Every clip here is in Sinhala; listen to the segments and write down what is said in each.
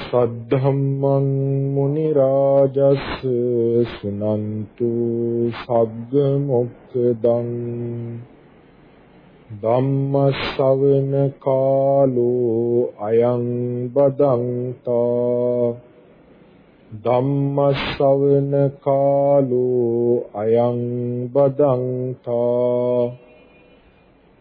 සද්ධම්මං මුනි රාජස් සුනන්තු සග්ග මොක්ඛදං ධම්ම ශවන කාලෝ අයං බදන්තා ධම්මස්සවන කාලෝ අයං බදන්තා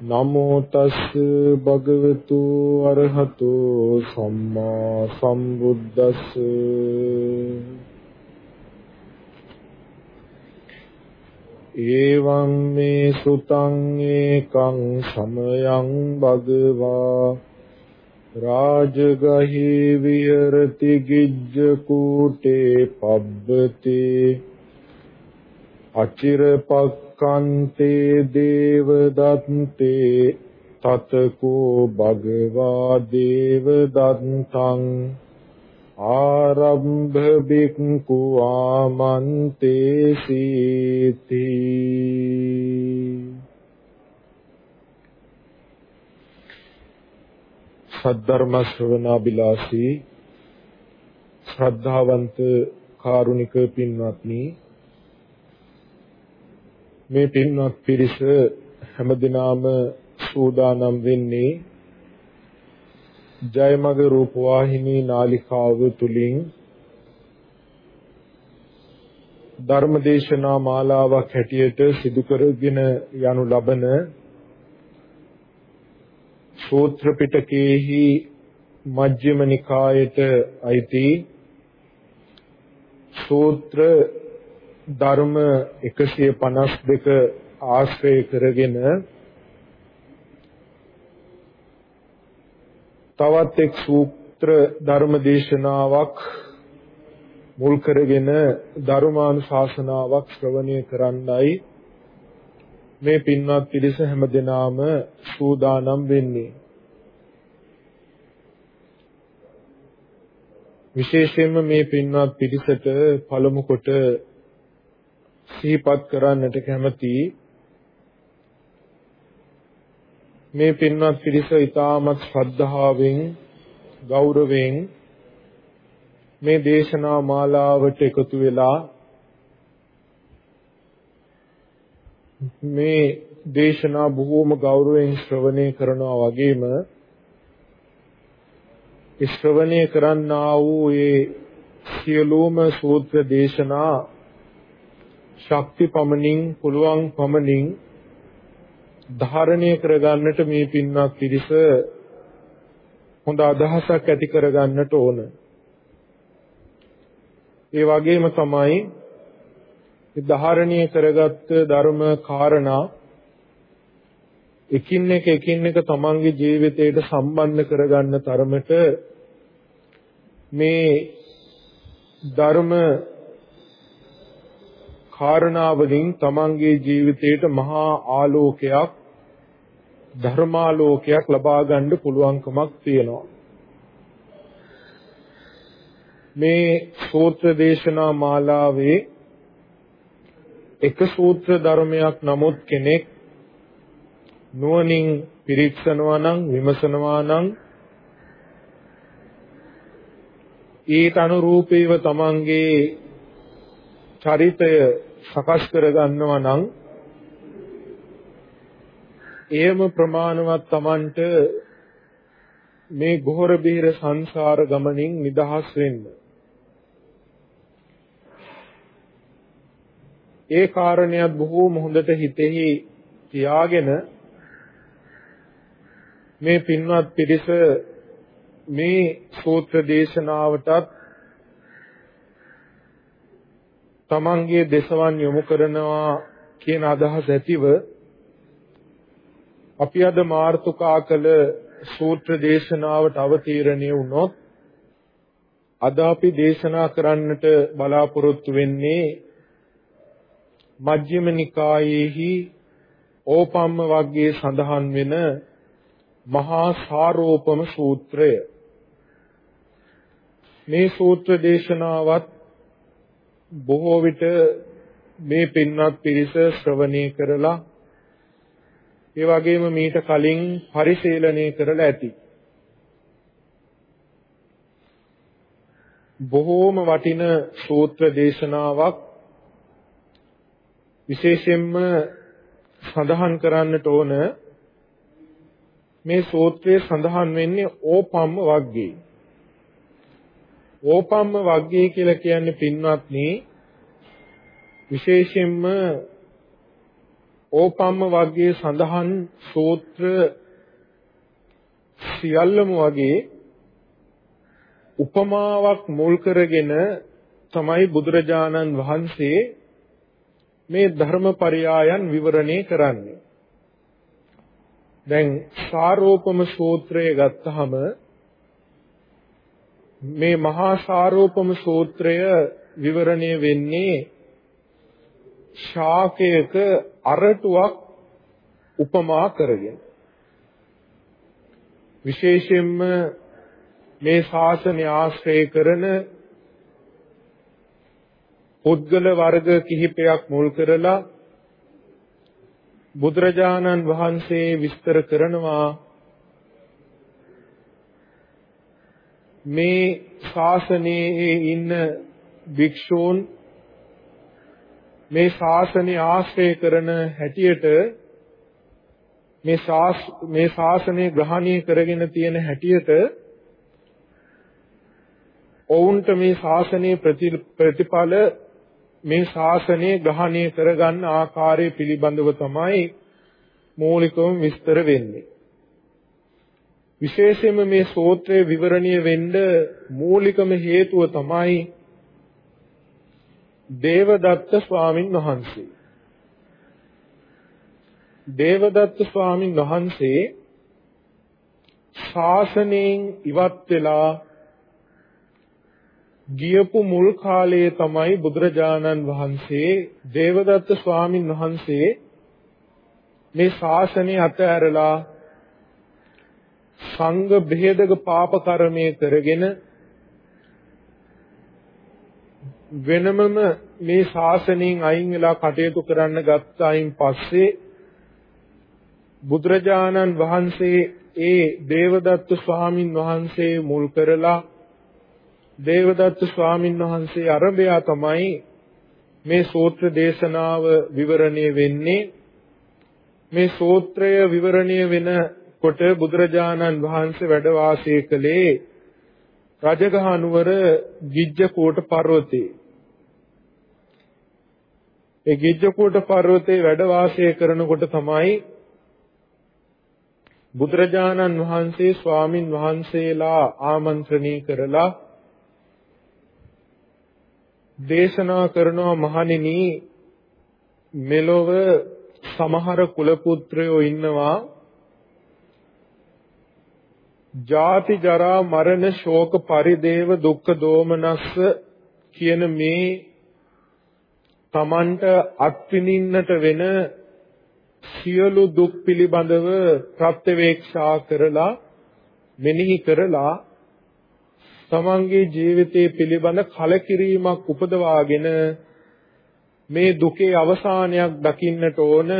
නමෝ තස් භගවතු අරහතු සම්මා සම්බුද්දස්ස. එවං මේ සුතං ඒකං සමයං භගවා. රාජගහේ විහෙරති ගිජ්ජ කූටේ පබ්බතේ. අචිරපක්ඛන්තේ දේවදත්තේ තතකෝ භගවා දේවදත්තං ආරම්භ බික්ඛු ආමන්තේ සීති සද්ධර්ම ශ්‍රවණාබිලාසී ශ්‍රද්ධාවන්ත කාරුණික පින්වත්නි මේ පින්වත් පිරිස හැමදිනාම සූදානම් වෙන්නේ ජයමග රූපවාහිනී නාලිකාව තුලින් ධර්මදේශනා මාලාවක් හැටියට සිදු කරගෙන යනු ලබන සූත්‍ර පිටකයේහි මජ්ක්‍ධිම නිකායට අයිති සූත්‍ර ධර්ම 152 ආශ්‍රය කරගෙන තවත් එක් සූත්‍ර ධර්ම දේශනාවක් මුල් කරගෙන ධර්මානුශාසනාවක් ශ්‍රවණය කරන්නයි මේ පින්වත් පිරිස හැමදෙනාම සූදානම් වෙන්නේ. විශේෂයෙන්ම මේ පින්වත් පිරිසට පළමු කොට සිහිපත් කරන්නට කැමති. මේ පින්වත් පිරිස ඊටමත් ශ්‍රද්ධාවෙන් ගෞරවයෙන් මේ දේශනා මාලාවට එකතු වෙලා මේ දේශනා බොහෝම ගෞරවයෙන් ශ්‍රවණය කරනවා වගේම ශ්‍රවණය කරන්නා වූ ඒ සියලුම සූත්‍ර දේශනා ශක්ති පමණින් පුළුවන් පමණින් ධාරණය කරගන්නට මේ පින්වත් පිරිස හොඳ අදහසක් ඇති කරගන්නට ඕන. ඒ වගේම තමයි ධාරණීය කරගත්ත ධර්ම කාරණා එකින් එක එකින් එක තමන්ගේ ජීවිතයට සම්බන්ධ කරගන්න තරමට මේ ධර්ම කාරණාවලින් තමන්ගේ ජීවිතයට මහා ආලෝකයක් ධර්මාලෝකයක් ලබා ගන්න පුළුවන්කමක් තියෙනවා. මේ සූත්‍ර දේශනා මාලාවේ එක සූත්‍ර ධර්මයක් නමුත් කෙනෙක් නුවණින් පිරික්සනවා නම් විමසනවා නම් ඊට අනුරූපීව තමන්ගේ චරිතය සකස් කර ගන්නවා නම් එයම ප්‍රමාණවත් තමන්ට මේ ගොහර බිහිර සංසාර ගමනින් නිදහස් වෙන්න. ඒ කාරණයක් බොහෝම හොඳට හිතෙහි තියාගෙන මේ පින්වත් පිරිස මේ සූත්‍ර දේශනාවටත් තමන්ගේ දේශවන් යොමු කරනවා කියන අදහස ඇතිව අපි අද මාර්තුකා කළ සූත්‍ර දේශනාවට අවතීර්ණය වුණොත් අද අපි දේශනා කරන්නට බලාපොරොත්තු වෙන්නේ මජ්ක්‍ධිම නිකායේහි ඕපම්ම වර්ගයේ සඳහන් වෙන මහා සාරෝපම සූත්‍රය. මේ සූත්‍ර දේශනාවත් බොහෝ විට මේ පින්වත් පිරිස ශ්‍රවණය කරලා ඒ වගේම මීට කලින් පරිශීලනය කරලා ඇති. බොහෝම වටින සූත්‍ර දේශනාවක් විශේෂයෙන්ම සඳහන් කරන්නට ඕන මේ සූත්‍රයේ සඳහන් වෙන්නේ ඕපම්ම වග්ගේ. ඕපම්ම වග්ගේ කියලා කියන්නේ පින්වත්නි විශේෂයෙන්ම ඕපම්ම වර්ගයේ සඳහන් සූත්‍ර සියල්ලම වගේ උපමාවක් මුල් කරගෙන තමයි බුදුරජාණන් වහන්සේ මේ ධර්මපරයායන් විවරණය කරන්නේ. දැන් සාරෝපම සූත්‍රය ගත්තහම මේ මහා සාරෝපම සූත්‍රය විවරණය වෙන්නේ ශාකයක අරටුවක් උපමා කරගෙන. විශේෂයෙන්ම මේ ශාසනය ආශ්‍රය කරන පුද්ගල වර්ග කිහිපයක් මුල් කරලා බුදුරජාණන් වහන්සේ විස්තර කරනවා මේ ශාසනයේ ඉන්න භික්ෂූන් මේ ශාසනය ආශ්‍රය කරන හැටියට මේ ශාස් මේ ශාසනය ග්‍රහණය කරගෙන තියෙන හැටියට ඔවුන්ට මේ ශාසනයේ ප්‍රතිඵල මේ ශාසනය ග්‍රහණය කරගන්න ආකාරය පිළිබඳව තමයි මූලිකවම විස්තර වෙන්නේ. විශේෂයෙන්ම මේ සූත්‍රයේ විවරණීය වෙන්න මූලිකම හේතුව තමයි දේවදත්ත ස්වාමින් වහන්සේ. දේවදත්ත ස්වාමින් වහන්සේ ශාසනයෙන් ඉවත් වෙලා ගියපු මුල් කාලයේ තමයි බුදුරජාණන් වහන්සේ දේවදත්ත ස්වාමින් වහන්සේ මේ ශාසනය අතහැරලා සංඝ බෙහෙදක පාප කර්මයේ කරගෙන වෙනමම මේ ශාසනයෙන් අයින් වෙලා කටයුතු කරන්න ගත්තායින් පස්සේ බුදුරජාණන් වහන්සේ ඒ දේවදත්ත ස්වාමින් වහන්සේ මුල් කරලා දේවදත්ත ස්වාමින් වහන්සේ අරබයා තමයි මේ සූත්‍ර දේශනාව විවරණය වෙන්නේ. මේ සූත්‍රය විවරණය වෙන කොට බුදුරජාණන් වහන්සේ වැඩ වාසය කළේ රජගහ නුවර ගිජ්ජකෝට පර්වතයේ ඒ ගිජ්ජකූට පර්වතයේ වැඩ වාසය කරනකොට තමයි බුදුරජාණන් වහන්සේ ස්වාමින් වහන්සේලා ආමන්ත්‍රණය කරලා දේශනා කරනවා මහණෙනි මෙලොව සමහර කුල පුත්‍රයෝ ඉන්නවා. ජාති ජරා මරණ ශෝක පරිදේව දුක්ඛ දෝමනස්ස කියන මේ Tamanට අත්විඳින්නට වෙන සියලු දුක් පිළිබඳව ප්‍රත්‍යවේක්ෂා කරලා මෙනෙහි කරලා තමන්ගේ ජීවිතයේ පිළිබඳ කලකිරීමක් උපදවාගෙන මේ දුකේ අවසානයක් දකින්නට ඕන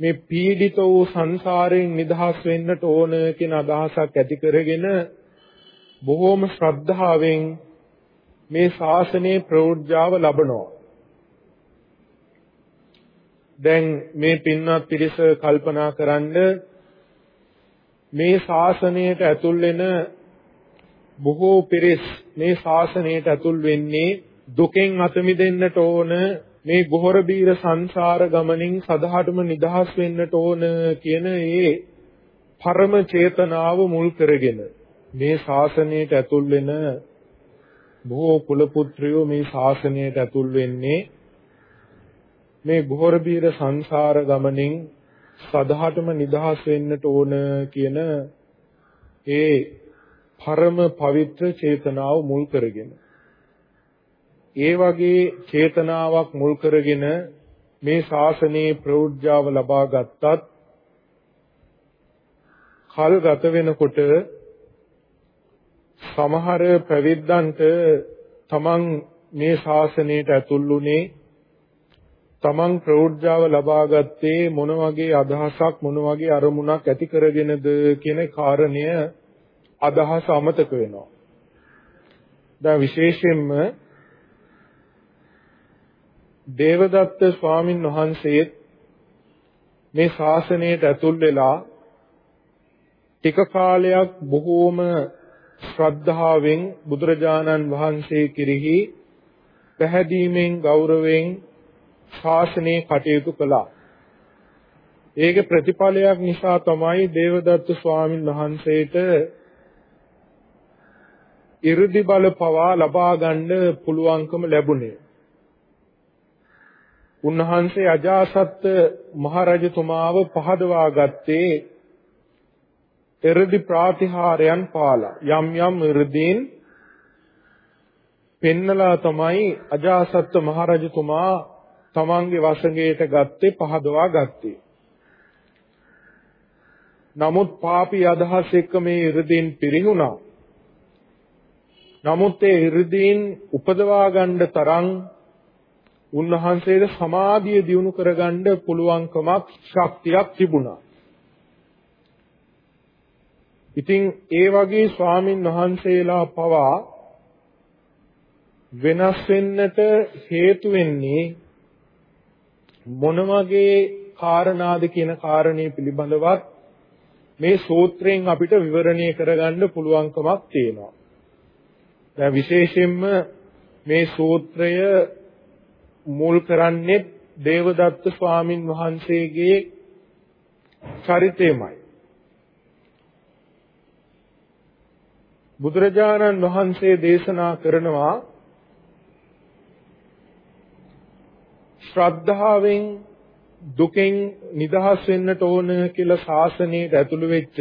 මේ පීඩිත වූ සංසාරයෙන් නිදහස් වෙන්නට ඕන කියන අදහසක් ඇති කරගෙන බොහෝම ශ්‍රද්ධාවෙන් මේ ශාසනයේ ප්‍රෞಢ්‍යාව ලබනවා. දැන් මේ පින්වත් පිරිස කල්පනා කරන්ඩ මේ ශාසනයට ඇතුල් වෙන බොහෝ පිරිස් මේ ශාසනයට ඇතුල් වෙන්නේ දුකෙන් අත මිදෙන්නට ඕන මේ ගොහර බීර සංසාර ගමනින් සදහටම නිදහස් වෙන්නට ඕන කියන ඒ පරම චේතනාව මුල් කරගෙන මේ ශාසනයට ඇතුල් වෙන බොහෝ කුල පුත්‍රයෝ මේ ශාසනයට ඇතුල් වෙන්නේ මේ ගොහර බීර සංසාර ගමනින් සදහටම නිදහස් වෙන්නට ඕන කියන ඒ පරම පවිත්‍ර චේතනාව මුල් කරගෙන ඒ වගේ චේතනාවක් මුල් කරගෙන මේ ශාසනයේ ප්‍රෞಢ්‍යාව ලබා ගත්තත් කල් ගත වෙනකොට සමහර ප්‍රවිද්දන්ට තමන් මේ ශාසනයට ඇතුළුනේ තමන් ප්‍රෞಢ්‍යාව ලබා ගත්තේ මොන වගේ අදහසක් මොන වගේ අරමුණක් ඇති කරගෙනද කියන කාරණය අදහස අමතක වෙනවා. දැන් විශේෂයෙන්ම දේවදත්ත ස්වාමින් වහන්සේ මේ ශාසනයට ඇතුල් වෙලා ටික කාලයක් බොහෝම ශ්‍රද්ධාවෙන් බුදුරජාණන් වහන්සේ කෙරෙහි පැහැදීමෙන් ගෞරවයෙන් ශාසනයේ කටයුතු කළා. ඒකේ ප්‍රතිඵලයක් නිසා තමයි දේවදත්ත ස්වාමින් වහන්සේට 이르දි බල පවා ලබා ගන්න පුළුවන්කම ලැබුණේ. උන්වහන්සේ අජාසත් මහරජතුමාව පහදවා ගත්තේ එරදි ප්‍රාතිහාරයන් පාලා. යම් යම් ඉරදීන් පෙන්නලා තමයි අජාසත් මහරජතුමා තමන්ගේ වසඟයට ගත්තේ පහදවා ගත්තේ නමුත් පාපී අදහස් එක්ක මේ ඉරදීන් පිරිහුණා. නමුත් ඒ ඉරදීන් උපදවා ගන්න තරම් උන්වහන්සේට සමාධිය දියුණු කරගන්න පුළුවන්කමක් ශක්තියක් තිබුණා. ඉතින් ඒ වගේ ස්වාමින් වහන්සේලා පවා වෙනස් වෙන්නට හේතු වෙන්නේ මොන වගේ කාරණාද කියන කාරණේ පිළිබඳවත් මේ සූත්‍රයෙන් අපිට විවරණය කරගන්න පුළුවන්කමක් තියෙනවා. දැන් විශේෂයෙන්ම මේ සූත්‍රය මුල් කරන්නේ දේවදත්ත ස්වාමින් වහන්සේගේ චරිතයමයි. බුදුරජාණන් වහන්සේ දේශනා කරනවා ශ්‍රද්ධාවෙන් දුකෙන් නිදහස් වෙන්නට ඕන කියලා ශාසනයට ඇතුළු වෙච්ච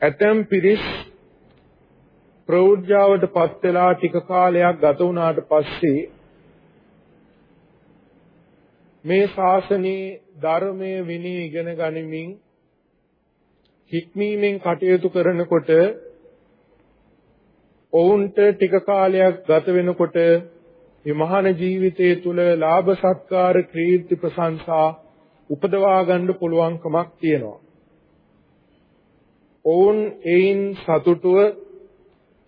ඇතම් පිරිස් ප්‍රෞಢ්‍යාවට පත් වෙලා ටික කාලයක් ගත වුණාට පස්සේ මේ ශාසනයේ ධර්මයේ විනය ඉගෙන ගනිමින් හික්මීමෙන් කටයුතු කරනකොට ඔවුන්ට ටික කාලයක් ගත වෙනකොට මේ මහාන ජීවිතයේ තුල ලාභ සත්කාර කීර්ති ප්‍රශංසා උපදවා ගන්න පුළුවන්කමක් තියෙනවා. ඔවුන් එයින් සතුටුව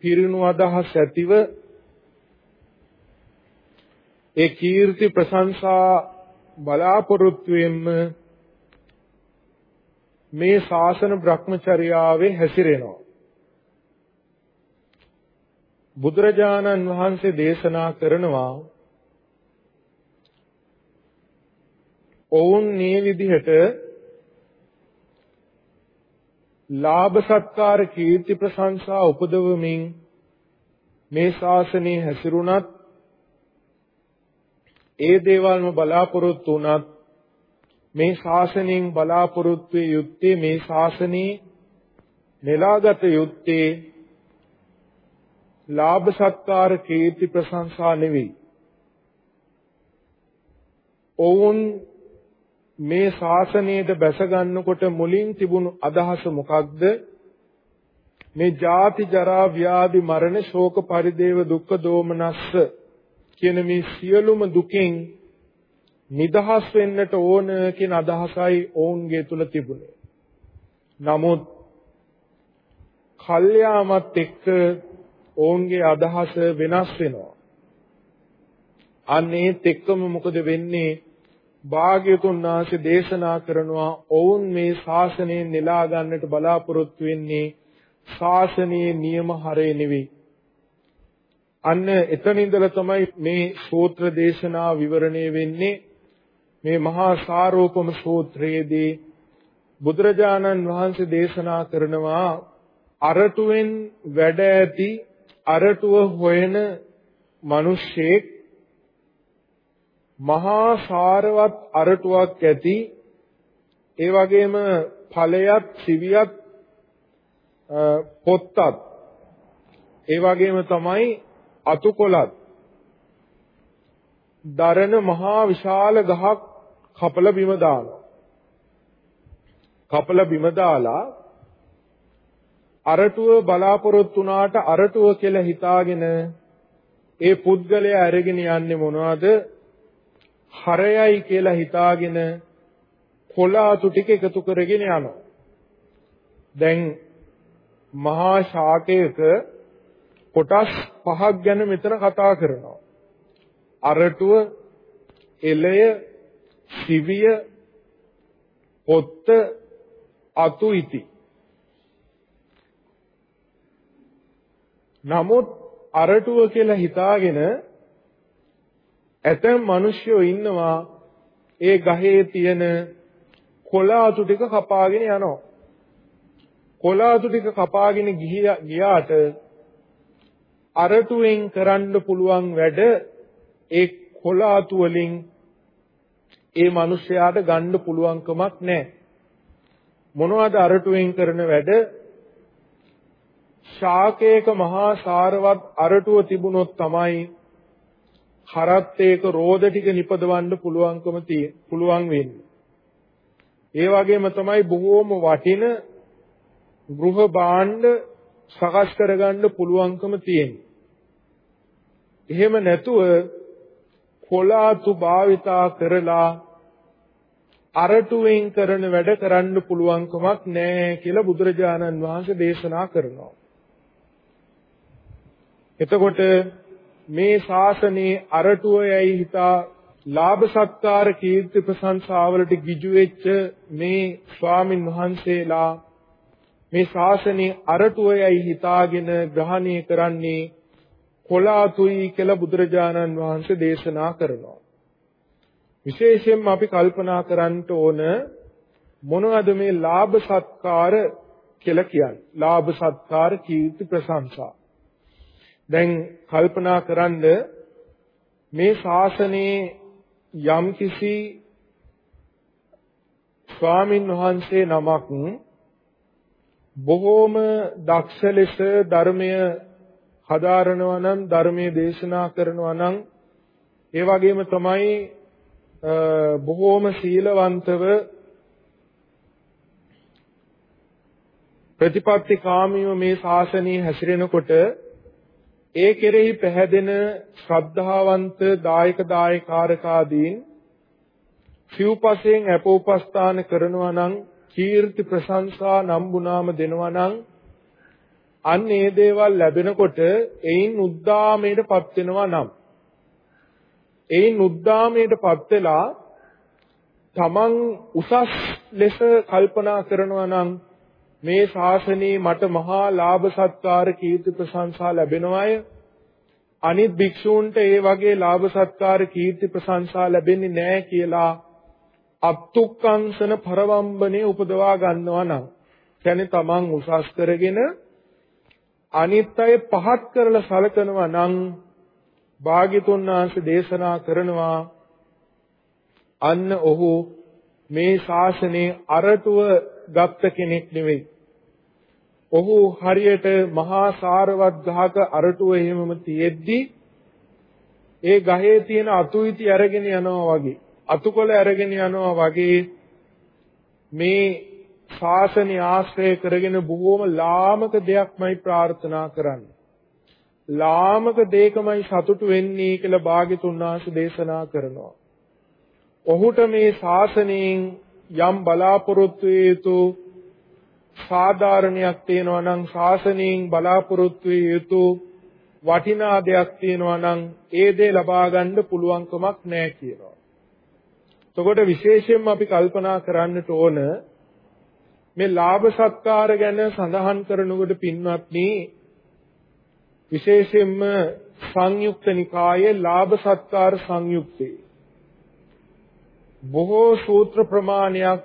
පිරිණු අදහස් ඇතිව ඒ කීර්ති ප්‍රශංසා බලාපොරොත්තුෙන්ම මේ ශාසන භ්‍රමචර්යාවේ හැසිරෙනවා. බුදුරජාණන් වහන්සේ දේශනා කරනවා ඔවුන් මේ විදිහට ලාභ සත්කාර කීර්ති ප්‍රශංසා උපදවමින් මේ ශාසනයේ හැසිරුණත් ඒ දේවල්ම බලාපොරොත්තු වුණත් මේ ශාසනයෙන් බලාපොරොත්තු යුත්තේ මේ ශාසනයේ නෙලාගත යුත්තේ ලාභ සත්කාර කීර්ති ප්‍රශංසා නෙවෙයි. ඔවුන් මේ ශාසනයට බැස ගන්නකොට මුලින් තිබුණු අදහස මොකක්ද? මේ ජාති ජරා ව්‍යාධි මරණ ශෝක පරිදේව දුක්ඛ දෝමනස්ස කියන මේ සියලුම දුකෙන් නිදහස් වෙන්නට ඕන කියන අදහසයි ඔවුන්ගේ තුල තිබුණේ. නමුත් කල්යාමත් එක්ක ඔවුන්ගේ අදහස වෙනස් වෙනවා. අන්නේත් එක්කම මොකද වෙන්නේ? භාග්‍යතුන් වහන්සේ දේශනා කරනවා ඔවුන් මේ ශාසනයෙන් නෙලා ගන්නට බලාපොරොත්තු වෙන්නේ ශාසනයේ නියම හරය නෙවෙයි. අන්න එතන ඉඳලා තමයි මේ සූත්‍ර දේශනා විවරණය වෙන්නේ මේ මහා සාරෝපම සූත්‍රයේදී බුදුරජාණන් වහන්සේ දේශනා කරනවා අරටුවෙන් වැඩ ඇති අරටුව හොයන මිනිස්සෙක් මහා සාරවත් අරටුවක් ඇති ඒ වගේම ඵලයක් සිවියක් පොත්තත් ඒ වගේම තමයි අතුකොලත් දරන මහා විශාල ගහක් කපල බිම දානවා. කපල බිම දාලා අරටුව බලාපොරොත්තු වුණාට අරටුව කියලා හිතාගෙන ඒ පුද්ගලයා අරගෙන යන්නේ මොනවද? හරයයි කියලා හිතාගෙන කොලාතු ටික එකතු කරගෙන යනවා. දැන් මහා ශාකයක කොටස් පහක් ගැන මෙතන කතා කරනවා. අරටුව, එළය, සිවිය, පොත්ත, අතු ඉති. නමුත් අරටුව කියලා හිතාගෙන ඇතැම් මිනිස්සුયો ඉන්නවා ඒ ගහේ තියෙන කොළාතු ටික කපාගෙන යනවා. කොළාතු ටික කපාගෙන ගියාට අරටුවෙන් කරන්න පුළුවන් වැඩ ඒ කොළාතු වලින් ඒ මිනිස්යාට ගන්න පුළුවන්කමක් නැහැ. මොනවද අරටුවෙන් කරන වැඩ? ශාකයක මහා සාරවත් අරටුව තිබුණොත් තමයි හරත් ඒක රෝද ටික නිපදවන්න පුළුවන්කම තියෙ පුළුවන් වෙන්නේ. ඒ වගේම තමයි බොහෝම වටින ගෘහ භාණ්ඩ සකස් කරගන්න පුළුවන්කම තියෙන්නේ. එහෙම නැතුව කොලාතු භාවිතා කරලා අරටුවෙන් කරන වැඩ කරන්න පුළුවන්කමක් නැහැ කියලා බුදුරජාණන් වහන්සේ දේශනා කරනවා. එතකොට මේ ශාසනයේ අරටුවයයි හිතා ලාභ සත්කාර කීර්ති ප්‍රශංසාවලට ගිජු වෙච්ච මේ ස්වාමින් වහන්සේලා මේ ශාසනයේ අරටුවයයි හිතාගෙන ග්‍රහණය කරන්නේ කොලාතුයි කියලා බුදුරජාණන් වහන්සේ දේශනා කරනවා. විශේෂයෙන්ම අපි කල්පනා කරන්න ඕන මොනවද මේ ලාභ සත්කාර කියලා කියන්නේ? ලාභ සත්කාර කීර්ති ප්‍රශංසා. දැන් කල්පනා කරන්ද මේ ශාසනයේ යම්කිසි ස්වාමින් වහන්සේ නමක් බොහෝම දක්ෂ ලෙස ධර්මය හදාරනවා නම් ධර්මයේ දේශනා කරනවා නම් ඒ වගේම තමයි බොහෝම සීලවන්තව ප්‍රතිපත්ති කාමීව මේ ශාසනයේ හැසිරෙනකොට ඒ කෙරෙහි පැහැදෙන ශ්‍රද්ධාවන්ත දායක දායකාරකාදීන් සිව්පසෙන් අපෝපස්ථාන කරනවා නම් කීර්ති ප්‍රශංසා නම්බුනාම දෙනවා නම් අන්න ඒ දේවල් ලැබෙනකොට එයින් උද්දාමයටපත් වෙනවා නම්. එයින් උද්දාමයටපත් වෙලා තමන් උසස් ලෙස කල්පනා කරනවා නම් මේ ශාසනයේ මට මහා ලාභ සත්කාර කීර්ති ප්‍රශංසා ලැබෙනවාය. අනිත් භික්ෂූන්ට ඒ වගේ ලාභ සත්කාර කීර්ති ප්‍රශංසා ලැබෙන්නේ නැහැ කියලා අත්තුක්කංශන පරවම්බනේ උපදවා ගන්නවා නම් කියන්නේ තමන් උසස් කරගෙන අනිත් අය පහත් කරලා සලකනවා නම් භාග්‍යතුන් වහන්සේ දේශනා කරනවා අන්න ඔහු මේ ශාසනයේ අරටුව ගත්ත කෙනෙක් නෙවෙයි. ඔහු හරියට මහා සාරවත් ගහක අරටුව එහෙමම තියෙද්දි ඒ ගහේ තියෙන අතුයිති අරගෙන යනවා වගේ අතුකොළ අරගෙන යනවා වගේ මේ ශාසනය ආශ්‍රය කරගෙන බොහෝම ලාමක දෙයක්මයි ප්‍රාර්ථනා කරන්නේ. ලාමක දෙයකමයි සතුටු වෙන්නේ කියලා භාග්‍යතුන් වහන්සේ දේශනා කරනවා. ඔහුට මේ ශාසනයෙන් යම් බලාපොරොත්තු යුතු සාධාරණයක් තියෙනවා නම් ශාසනයෙන් බලාපොරොත්තු යුතු වටිනා දෙයක් තියෙනවා නම් ඒ දේ ලබා ගන්න පුළුවන්කමක් නැහැ කියනවා. එතකොට විශේෂයෙන්ම අපි කල්පනා කරන්නට ඕන මේ ලාභ සත්කාර ගැන සඳහන් කරනකොට පින්වත්නි විශේෂයෙන්ම සංයුක්ත නිකායේ ලාභ සත්කාර සංයුක්තේ බොහෝ සූත්‍ර ප්‍රමාණයක්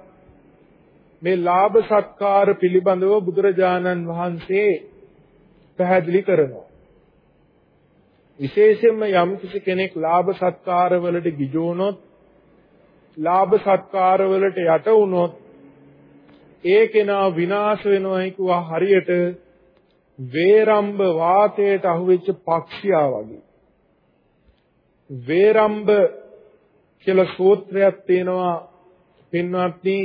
මේ ලාභ සත්කාර පිළිබඳව බුදුරජාණන් වහන්සේ පැහැදිලි කරනවා. විශේෂයෙන්ම යම් කිසි කෙනෙක් ලාභ සත්කාර වලට ගිජු වුණොත් ලාභ සත්කාර වලට යට වුණොත් ඒ කෙනා විනාශ වෙනවයි කිව්වා හරියට වේරම්බ වාතයට අහුවෙච්ච පක්ෂියා වගේ. වේරම්බ කියලා සූත්‍රයක් තියෙනවා පින්වත්නි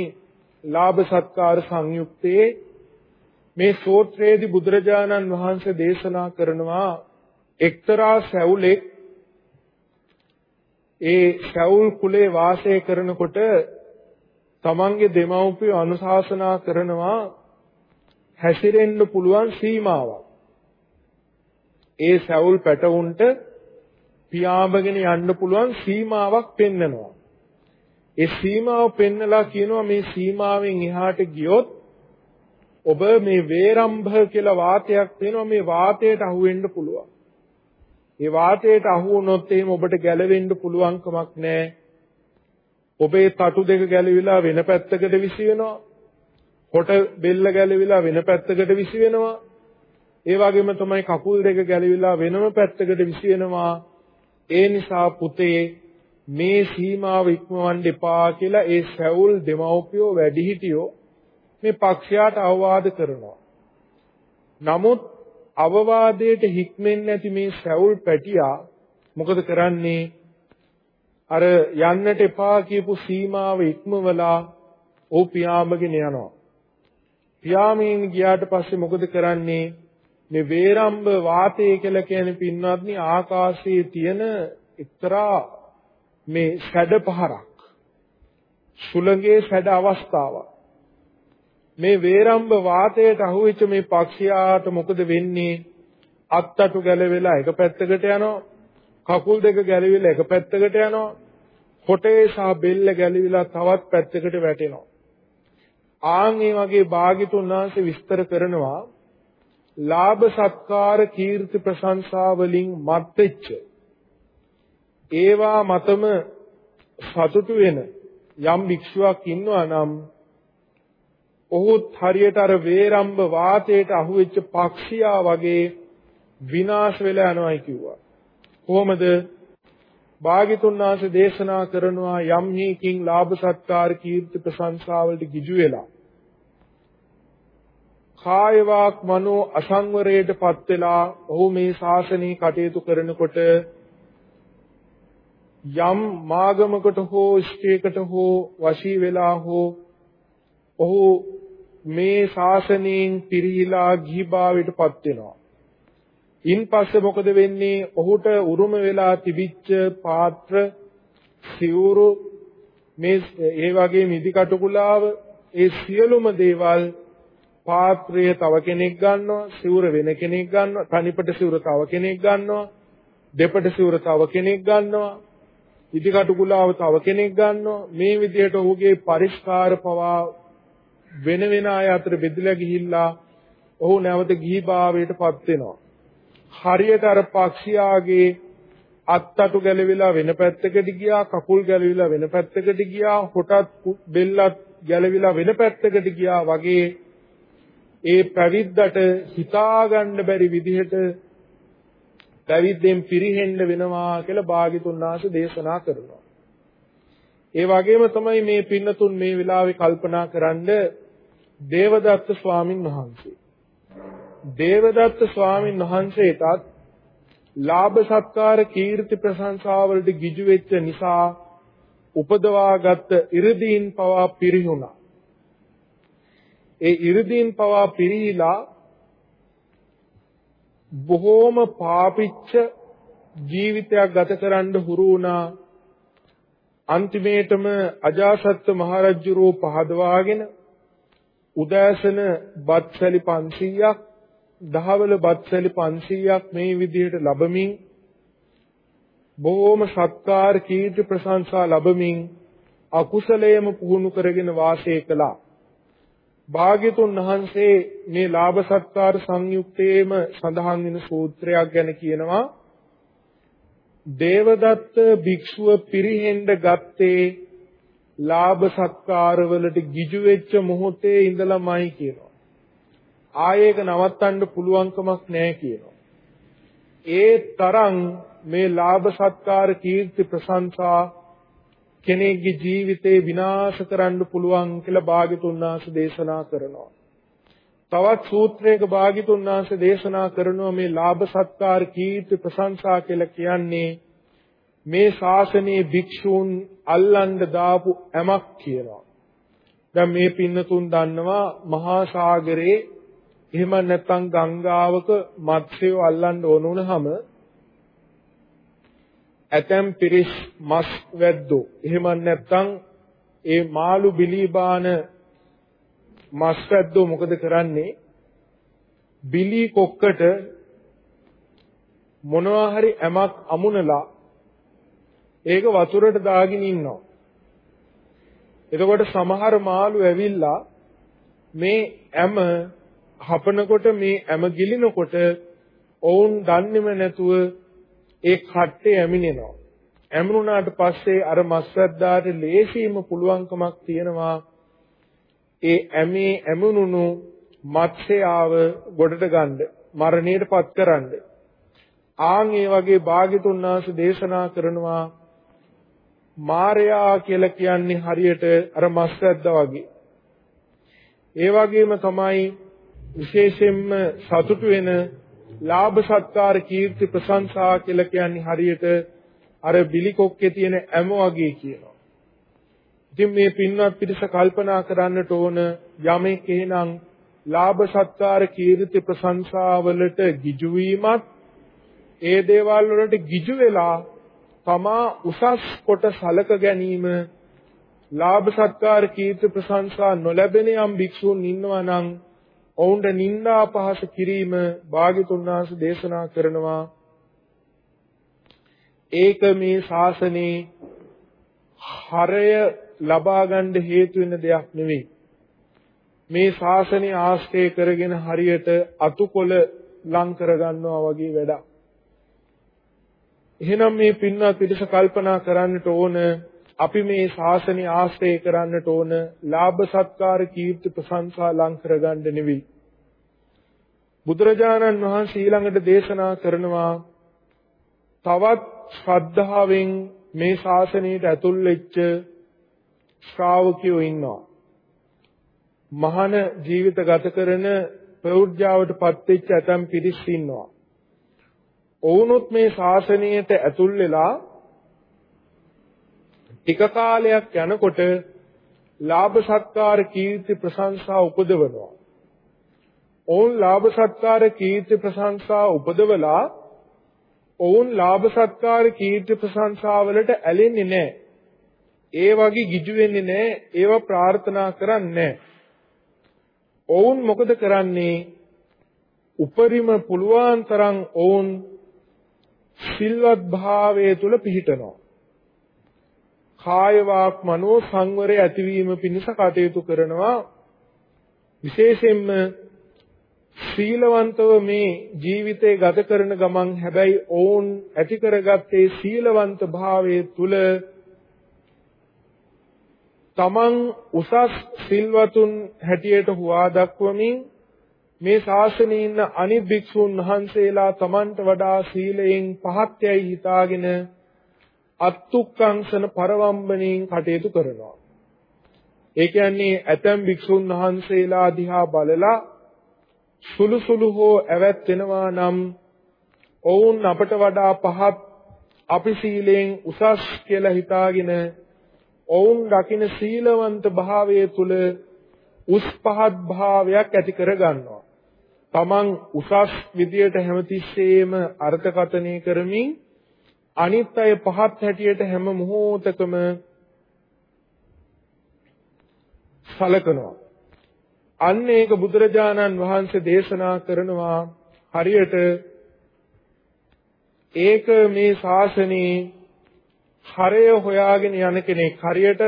ලාභ සත්කාර සංයුක්තයේ මේ සූත්‍රයේදී බුදුරජාණන් වහන්සේ දේශනා කරනවා එක්තරා සැවුලෙක් ඒ සැවුල් කුලේ වාසය කරනකොට තමන්ගේ දෙමව්පිය අනුශාසනා කරනවා හැසිරෙන්න පුළුවන් සීමාවක්. ඒ සැවුල් පැටවුන්ට පියාඹගෙන යන්න පුළුවන් සීමාවක් පෙන්නනවා. ඒ සීමාව පෙන්නලා කියනවා මේ සීමාවෙන් එහාට ගියොත් ඔබ මේ වේරම්භ කියලා වාතයක් තියෙනවා මේ වාතයට අහු වෙන්න පුළුවන්. ඒ වාතයට අහු වුණොත් එහෙම ඔබට ගැලවෙන්න පුළුවන් කමක් නැහැ. ඔබේ තටු දෙක ගැලවිලා වෙන පැත්තකට විසි වෙනවා. කොට බෙල්ල ගැලවිලා වෙන පැත්තකට විසි වෙනවා. ඒ වගේම තමයි කකුල් දෙක ගැලවිලා වෙනම පැත්තකට විසි වෙනවා. ඒ නිසා පුතේ මේ සීමාව ඉක්මවන්න එපා කියලා ඒ සැවුල් දෙමව්පියෝ වැඩිහිටියෝ මේ පක්ෂයාට අවවාද කරනවා. නමුත් අවවාදයට හික්මෙන්නේ නැති මේ සැවුල් පැටියා මොකද කරන්නේ? අර යන්නට එපා කියපු සීමාව ඉක්මවලා ਉਹ පියාඹගෙන යනවා. පියාඹගෙන ගියාට පස්සේ මොකද කරන්නේ? මේ වේරම්බ වාතය කියලා කියන්නේ පින්වත්නි ආකාශයේ තියෙන එක්තරා මේ සැඩ පහරක්. සුළඟේ සැඩ අවස්ථාවක්. මේ වේරම්බ වාතයට අහුවෙච්ච මේ පක්ෂියාට මොකද වෙන්නේ? අත්තටු ගැලවිලා එක පැත්තකට යනවා. කකුල් දෙක ගැලවිලා එක පැත්තකට යනවා. කොටේ සහ බෙල්ල ගැලවිලා තවත් පැත්තකට වැටෙනවා. ආන් මේ වගේ භාගිතුන් වහන්සේ විස්තර කරනවා ලාභ සත්කාර කීර්ති ප්‍රශංසා වලින් මත් වෙච්ච ඒවා මතම සතුටු වෙන යම් භික්ෂුවක් ඉන්නවා නම් ඔහුත් හරියට අර වේරම්බ වාතයට අහුවෙච්ච පක්ෂියා වගේ විනාශ වෙලා යනවායි කිව්වා. කොහොමද? භාග්‍යතුන් වහන්සේ දේශනා කරනවා යම් හේකින් ලාභ සත්කාර කීර්ති ප්‍රශංසා වලට ගිජු වෙලා කාය වාක් මනෝ අසංවරයටපත් වෙලා ඔහු මේ ශාසනය කටයුතු කරනකොට යම් මාගමකට හෝ ඉෂ්ටයකට හෝ වශී වෙලා හෝ ඔහු මේ ශාසනයෙන් පිරීලා ගිහිභාවයටපත් වෙනවා. ඉන්පස්සේ මොකද වෙන්නේ? ඔහුට උරුම වෙලා තිබිච්ච පාත්‍ර සිවුරු මේ ඒ වගේ මිදි කටුකුලාව ඒ සියලුම දේවල් පාත්‍රය තව කෙනෙක් ගන්නවා සිවුර වෙන කෙනෙක් ගන්නවා තනිපට සිවුර තව කෙනෙක් ගන්නවා දෙපට සිවුර තව කෙනෙක් ගන්නවා ඉදිකටු කුලාව තව කෙනෙක් ගන්නවා. මේ විදිහට ඔහුගේ පරිස්කාර පවා වෙන වෙන අය අතර බෙදලා ගිහිල්ලා ඔහු නැවත ගිහිභාවයටපත් වෙනවා. හරියට අර පක්ෂියාගේ අත්තටු ගැලවිලා වෙන පැත්තකට ගියා කකුල් ගැලවිලා වෙන පැත්තකට ගියා හොටත් බෙල්ලත් ගැලවිලා වෙන පැත්තකට ගියා වගේ ඒ පැවිද්දට හිතා ගන්න බැරි විදිහට පැවිද්දෙන් පිරිහෙන්න වෙනවා කියලා භාග්‍යතුන් වහන්සේ දේශනා කරනවා. ඒ වගේම තමයි මේ පින්නතුන් මේ වෙලාවේ කල්පනා කරන්ඩ දේවදත්ත ස්වාමින් වහන්සේ. දේවදත්ත ස්වාමින් වහන්සේටත් ලාභ සත්කාර කීර්ති ප්‍රශංසා වලට ගිජු වෙච්ච නිසා උපදවාගත් ඉරදීන් පවා පිරිහුණා. ඒ 이르දීන් පවා පිරීලා බොහෝම පාපිච්ච ජීවිතයක් ගත කරන්න හුරු වුණා. අන්තිමේටම අජාසත් මහරජුරෝ පහදවාගෙන උදෑසන බත්සලි 500ක් දහවල බත්සලි 500ක් මේ විදිහට ලැබමින් බොහෝම සත්කාර කීර්ති ප්‍රශංසා ලැබමින් අකුසලයේම පුහුණු කරගෙන වාසය කළා. භාග්‍යතුන් වහන්සේ මේ ලාභ සත්කාර සංයුක්තයේම සඳහන් වෙන සූත්‍රයක් ගැන කියනවා දේවදත්ත භික්ෂුව පිරිහෙන්න ගත්තේ ලාභ සත්කාර වලට ගිජු වෙච්ච මොහොතේ ඉඳලාමයි කියනවා. ආයේක නවත්තන්න පුළුවන්කමක් නැහැ කියනවා. ඒ තරම් මේ ලාභ සත්කාර කීර්ති ප්‍රශංසා කෙනෙක්ගේ ජීවිතේ විනාශ කරන්න පුළුවන් කියලා භාග්‍යතුන් වහන්සේ දේශනා කරනවා. තවත් සූත්‍රයක භාග්‍යතුන් වහන්සේ දේශනා කරනවා මේ ලාභ සත්කාර කීර්ති ප්‍රශංසා කියලා කියන්නේ මේ ශාසනයේ භික්ෂූන් අල්ලන්න දාපු ඇමක් කියනවා. දැන් මේ පින්නතුන් දන්නවා මහා සාගරේ එහෙම නැත්නම් ගංගාවක මත්ස්‍යව අල්ලන්න ඕන වුණාම ඇතැම් පිරිස් මස් වැද්දෝ. එහෙම නැත්නම් ඒ මාළු බිලීබාන මස් වැද්දෝ මොකද කරන්නේ? බිලී කොක්කට මොනවා හරි ඇමක් අමුණලා ඒක වතුරට දාගෙන ඉන්නවා. එතකොට සමහර මාළු ඇවිල්ලා මේ ඇම හපනකොට මේ ඇම ගිලිනකොට ඔවුන් දන්නේම නැතුව ඒ කට්ටේ ඇමිනෙනවා. ඇමුණාට පස්සේ අර මස්සද්දාට ලේසියෙම පුළුවන්කමක් තියෙනවා ඒ ඇමේ ඇමුණුණු මත්ස්‍යාව ගොඩට ගන්න මරණයට පත් කරන්න. ආන් ඒ වගේ භාග්‍යතුන් වහන්සේ දේශනා කරනවා මාරයා කියලා කියන්නේ හරියට අර මස්සද්දා වගේ. ඒ වගේම තමයි විශේෂයෙන්ම සතුටු වෙන ලාභ සත්කාර කීර්ති ප්‍රශංසා කියලා කියන්නේ හරියට අර බිලිකොක්කේ තියෙන ඇම වගේ කියනවා. ඉතින් මේ පින්වත් පිරිස කල්පනා කරන්නට ඕන යමෙක් එහෙනම් ලාභ සත්කාර කීර්ති ප්‍රශංසා වලට ගිජු වීමත් ඒ දේවල් වලට ගිජු වෙලා තමා උසස් කොට සලක ගැනීම ලාභ සත්කාර කීර්ති ප්‍රශංසා නොලැබෙන යම් භික්ෂූන් ඉන්නවා නම් ඔවුන්ට නිന്ദා අපහාස කිරීම භාග්‍යතුන් වහන්සේ දේශනා කරනවා. ඒක මේ ශාසනයේ හරය ලබා ගන්න හේතු වෙන දෙයක් නෙවෙයි. මේ ශාසනය ආශ්‍රය කරගෙන හරියට අතුකොල ලං කරගන්නවා වගේ වැඩක්. එහෙනම් මේ පින්වත් පිටස කල්පනා කරන්නට ඕන අපි මේ ශාසනය ආශ්‍රය කරන්නට ඕන ලාභ සත්කාර කීර්ති ප්‍රශංසා ලං කරගන්න නෙවෙයි. බුදුරජාණන් වහන්සේ ඊළඟට දේශනා කරනවා තවත් ශ්‍රද්ධාවෙන් මේ ශාසනයට ඇතුල් වෙච්ච ශ්‍රාවකයෝ ඉන්නවා. මහාන ජීවිත ගත කරන ප්‍රෞಢ්‍යාවට පත් වෙච්ච ඇතම් පිරිස් ඉන්නවා. ඔවුනොත් මේ ශාසනයට ඇතුල් වෙලා ටික කාලයක් යනකොට ලාභ සත්කාර කීර්ති ප්‍රශංසා උපදවනවා. ඔවුන් ලාභ සත්කාර කීර්ති ප්‍රශංසා උපදවලා ඔවුන් ලාභ සත්කාර කීර්ති ප්‍රශංසා වලට ඇලෙන්නේ නැහැ. ඒ වගේ ගිජු වෙන්නේ නැහැ. ඒවා ප්‍රාර්ථනා කරන්නේ නැහැ. ඔවුන් මොකද කරන්නේ? උපරිම පුළුවන් තරම් ඔවුන් සිල්වත් භාවයේ තුල පිහිටනවා. කාය වාක් මනෝ සංවරය ඇතිවීම පිණිස කටයුතු කරනවා. විශේෂයෙන්ම සීලවන්තව මේ ජීවිතේ ගත කරන ගමන් හැබැයි ඕන් ඇති කරගත්තේ සීලවන්ත භාවයේ තුල තමන් උසස් සිල්වතුන් හැටියට හුවා දක්වමින් මේ ශාසනයේ ඉන්න අනිත් භික්ෂුන් වහන්සේලා තමන්ට වඩා සීලයෙන් පහත් යයි හිතාගෙන අත්තුක්කංශන පරවම්බණයෙන් කටයුතු කරනවා. ඒ කියන්නේ ඇතැම් භික්ෂුන් වහන්සේලා දිහා බලලා සුළු සුළු හෝ ඇවැත් වෙනවා නම් ඔවුන් අපට වඩා පහත් අපි සීලයෙන් උසස් කියලා හිතාගෙන ඔවුන් දකින සීලවන්ත භාවයේ තුල උස් පහත් භාවයක් ඇති කර ගන්නවා. තමන් උසස් විදියට හැමතිස්සෙම අර්ථකථනය කරමින් අනිත් අය පහත් හැටියට හැම මොහොතකම සලකනවා. අන්න ඒක බුදුරජාණන් වහන්සේ දේශනා කරනවා හරියට ඒක මේ ශාසනයේ හරය හොයාගෙන යන කෙනෙක් හරියට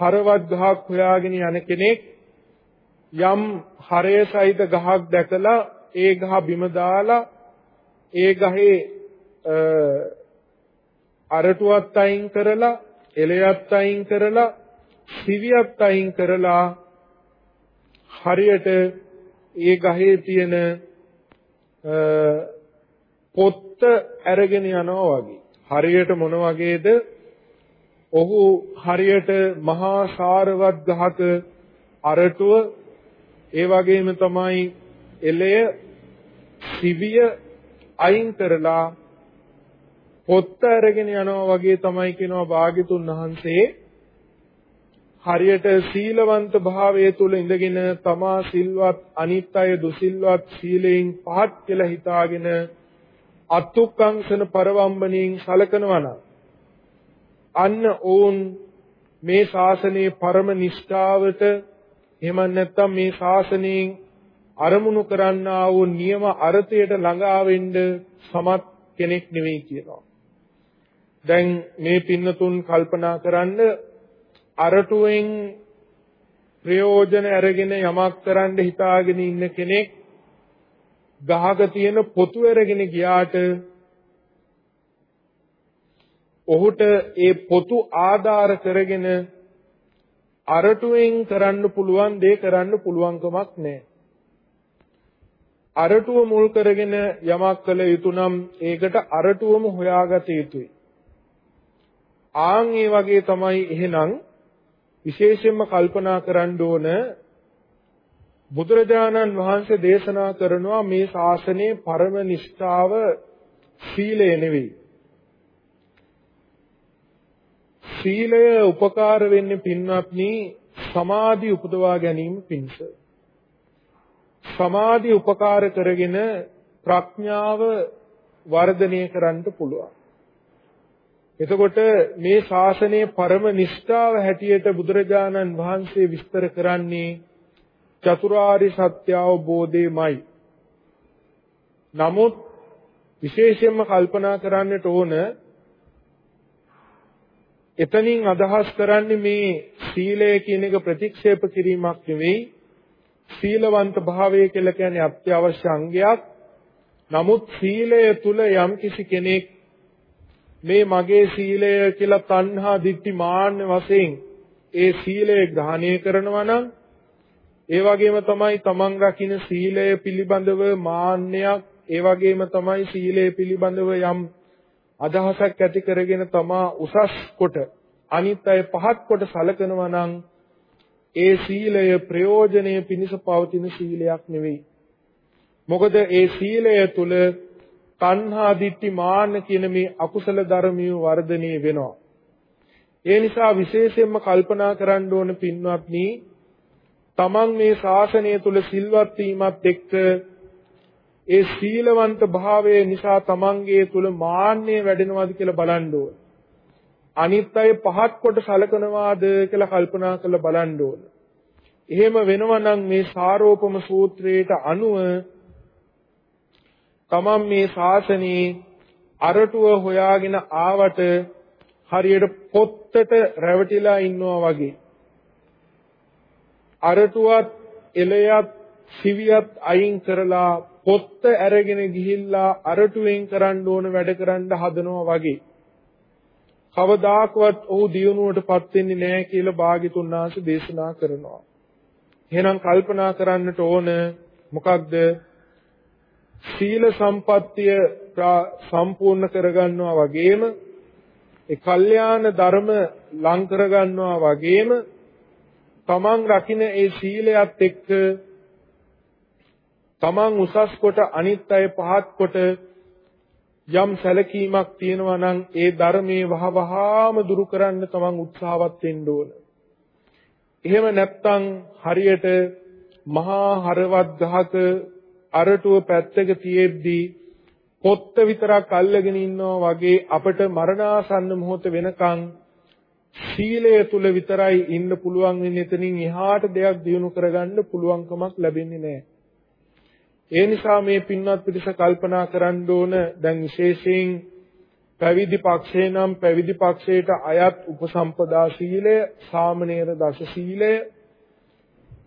හරවත් ගහක් හොයාගෙන යන කෙනෙක් යම් හරය සහිත ගහක් දැකලා ඒ ගහ බිම දාලා ඒ ගහේ අරටුවත් අයින් කරලා එලයත් අයින් කරලා සිවියත් අයින් කරලා හරියට ඒ ගහේ තියෙන පොත්ත අරගෙන යනවා වගේ. හරියට මොන වගේද? ඔහු හරියට මහා සාරවත් ගහක අරටුව ඒ වගේම තමයි එළය සිවිය අයින් කරලා පොත්ත අරගෙන යනවා වගේ තමයි කියනවා භාග්‍යතුන් වහන්සේ හරියට සීලවන්ත භාවයේ තුල ඉඳගෙන තමා සිල්වත් අනිත් අය දුසිල්වත් සීලයෙන් පහත් කියලා හිතාගෙන අත්ුක්කංශන පරවම්බණයෙන් සලකනවා නම් අන්න ඕන් මේ ශාසනයේ පරම නිෂ්ඨාවට එහෙම නැත්නම් මේ ශාසනයෙන් අරමුණු කරන්නා වූ නියම අර්ථයට ළඟා වෙන්න සමත් කෙනෙක් නෙවෙයි කියනවා. දැන් මේ පින්නතුන් කල්පනා කරන්න අරටුවෙන් ප්‍රයෝජන අරගෙන යමක් කරන්න හිතාගෙන ඉන්න කෙනෙක් ගහක තියෙන පොතු අරගෙන ගියාට ඔහුට ඒ පොතු ආධාර කරගෙන අරටුවෙන් කරන්න පුළුවන් දේ කරන්න පුළුවන්කමක් නැහැ. අරටුව මුල් කරගෙන යමක් කළ යුතු නම් ඒකට අරටුවම හොයාගත යුතුයි. ආන් ඒ වගේ තමයි එහෙනම් විශේෂයෙන්ම කල්පනා කරන්න ඕන බුදුරජාණන් වහන්සේ දේශනා කරනවා මේ ශාසනයේ පරම නිෂ්ඨාව සීලය නෙවෙයි. සීලය උපකාර වෙන්නේ පින්වත්නි සමාධි උපදවා ගැනීම පිණිස. සමාධි උපකාර කරගෙන ප්‍රඥාව වර්ධනය කරන්න පුළුවන්. එතකොට මේ ශාසනයේ පරම නිෂ්ඨාව හැටියට බුදුරජාණන් වහන්සේ විස්තර කරන්නේ චතුරාරි සත්‍ය අවබෝධයමයි. නමුත් විශේෂයෙන්ම කල්පනා කරන්නට ඕන එතනින් අදහස් කරන්නේ මේ සීලය කියන එක ප්‍රතික්ෂේප කිරීමක් නෙවෙයි සීලවන්ත භාවය කියලා කියන්නේ අත්‍යවශ්‍ය අංගයක්. නමුත් සීලය තුල යම් කිසි කෙනෙක් මේ මගේ සීලය කියලා තණ්හා දිට්ඨි මාන්න වශයෙන් ඒ සීලය ග්‍රහණය කරනවා නම් ඒ වගේම තමයි තමන් රකින්න සීලය පිළිබඳව මාන්නයක් ඒ වගේම තමයි සීලය පිළිබඳව යම් අදහසක් ඇති කරගෙන තමා උසස් කොට අනිත් අය පහත් කොට සලකනවා නම් ඒ සීලය ප්‍රයෝජනීය පිණිස පවතින සීලයක් නෙවෙයි. මොකද ඒ සීලය තුල තණ්හා දිට්ඨි මාන්න කියන මේ අකුසල ධර්මිය වර්ධනය වෙනවා. ඒ නිසා විශේෂයෙන්ම කල්පනා කරන්න ඕන පින්වත්නි තමන් මේ ශාසනය තුල සිල්වත් වීමත් එක්ක ඒ සීලවන්ත භාවය නිසා තමන්ගේ තුල මාන්නය වැඩෙනවද කියලා බලන්න ඕන. අනිත් අය පහත් කොට සලකනවාද කියලා කල්පනා කරලා බලන්න ඕන. එහෙම වෙනවා නම් මේ සාරෝපම සූත්‍රයට අනුව තමන් මේ ශාසනයේ අරටුව හොයාගෙන ආවට හරියට පොත්තට රැවටිලා ඉන්නවා වගේ. අරටුවත් එලයත් සිවියත් අයින් කරලා පොත්ත අරගෙන ගිහිල්ලා අරටුවෙන් කරන්න ඕන වැඩ කරන්න හදනවා වගේ. කවදාකවත් ඔහු දියුණුවටපත් වෙන්නේ නැහැ කියලා භාග්‍යතුන් වහන්සේ දේශනා කරනවා. එහෙනම් කල්පනා කරන්නට ඕන මොකක්ද සීල සම්පත්තිය සම්පූර්ණ කරගන්නවා වගේම ඒ කල්යාණ ධර්ම ලං කරගන්නවා වගේම තමන් රකින්න ඒ සීලයත් එක්ක තමන් උසස් කොට අනිත් අය පහත් කොට යම් සැලකීමක් තියෙනවා නම් ඒ ධර්මයේ වහවහාම දුරු කරන්න තමන් උත්සාහවත් වෙන්න ඕන. එහෙම නැත්නම් හරියට මහා හරවත් ගහක අරටුව පැත්තක තියෙද්දී පොත්ත විතරක් අල්ලගෙන ඉන්නවා වගේ අපට මරණාසන්න මොහොත වෙනකන් සීලය තුල විතරයි ඉන්න පුළුවන් වෙන්නේ එතනින් එහාට දෙයක් දිනු කරගන්න පුළුවන්කමක් ලැබෙන්නේ නැහැ. ඒ නිසා මේ පින්වත් පිරිස කල්පනා කරන්න ඕන දැන් විශේෂයෙන් පැවිදි පක්ෂේ නම් පැවිදි පක්ෂයට අයත් උපසම්පදා සීලය, සාමණේර දස සීලය,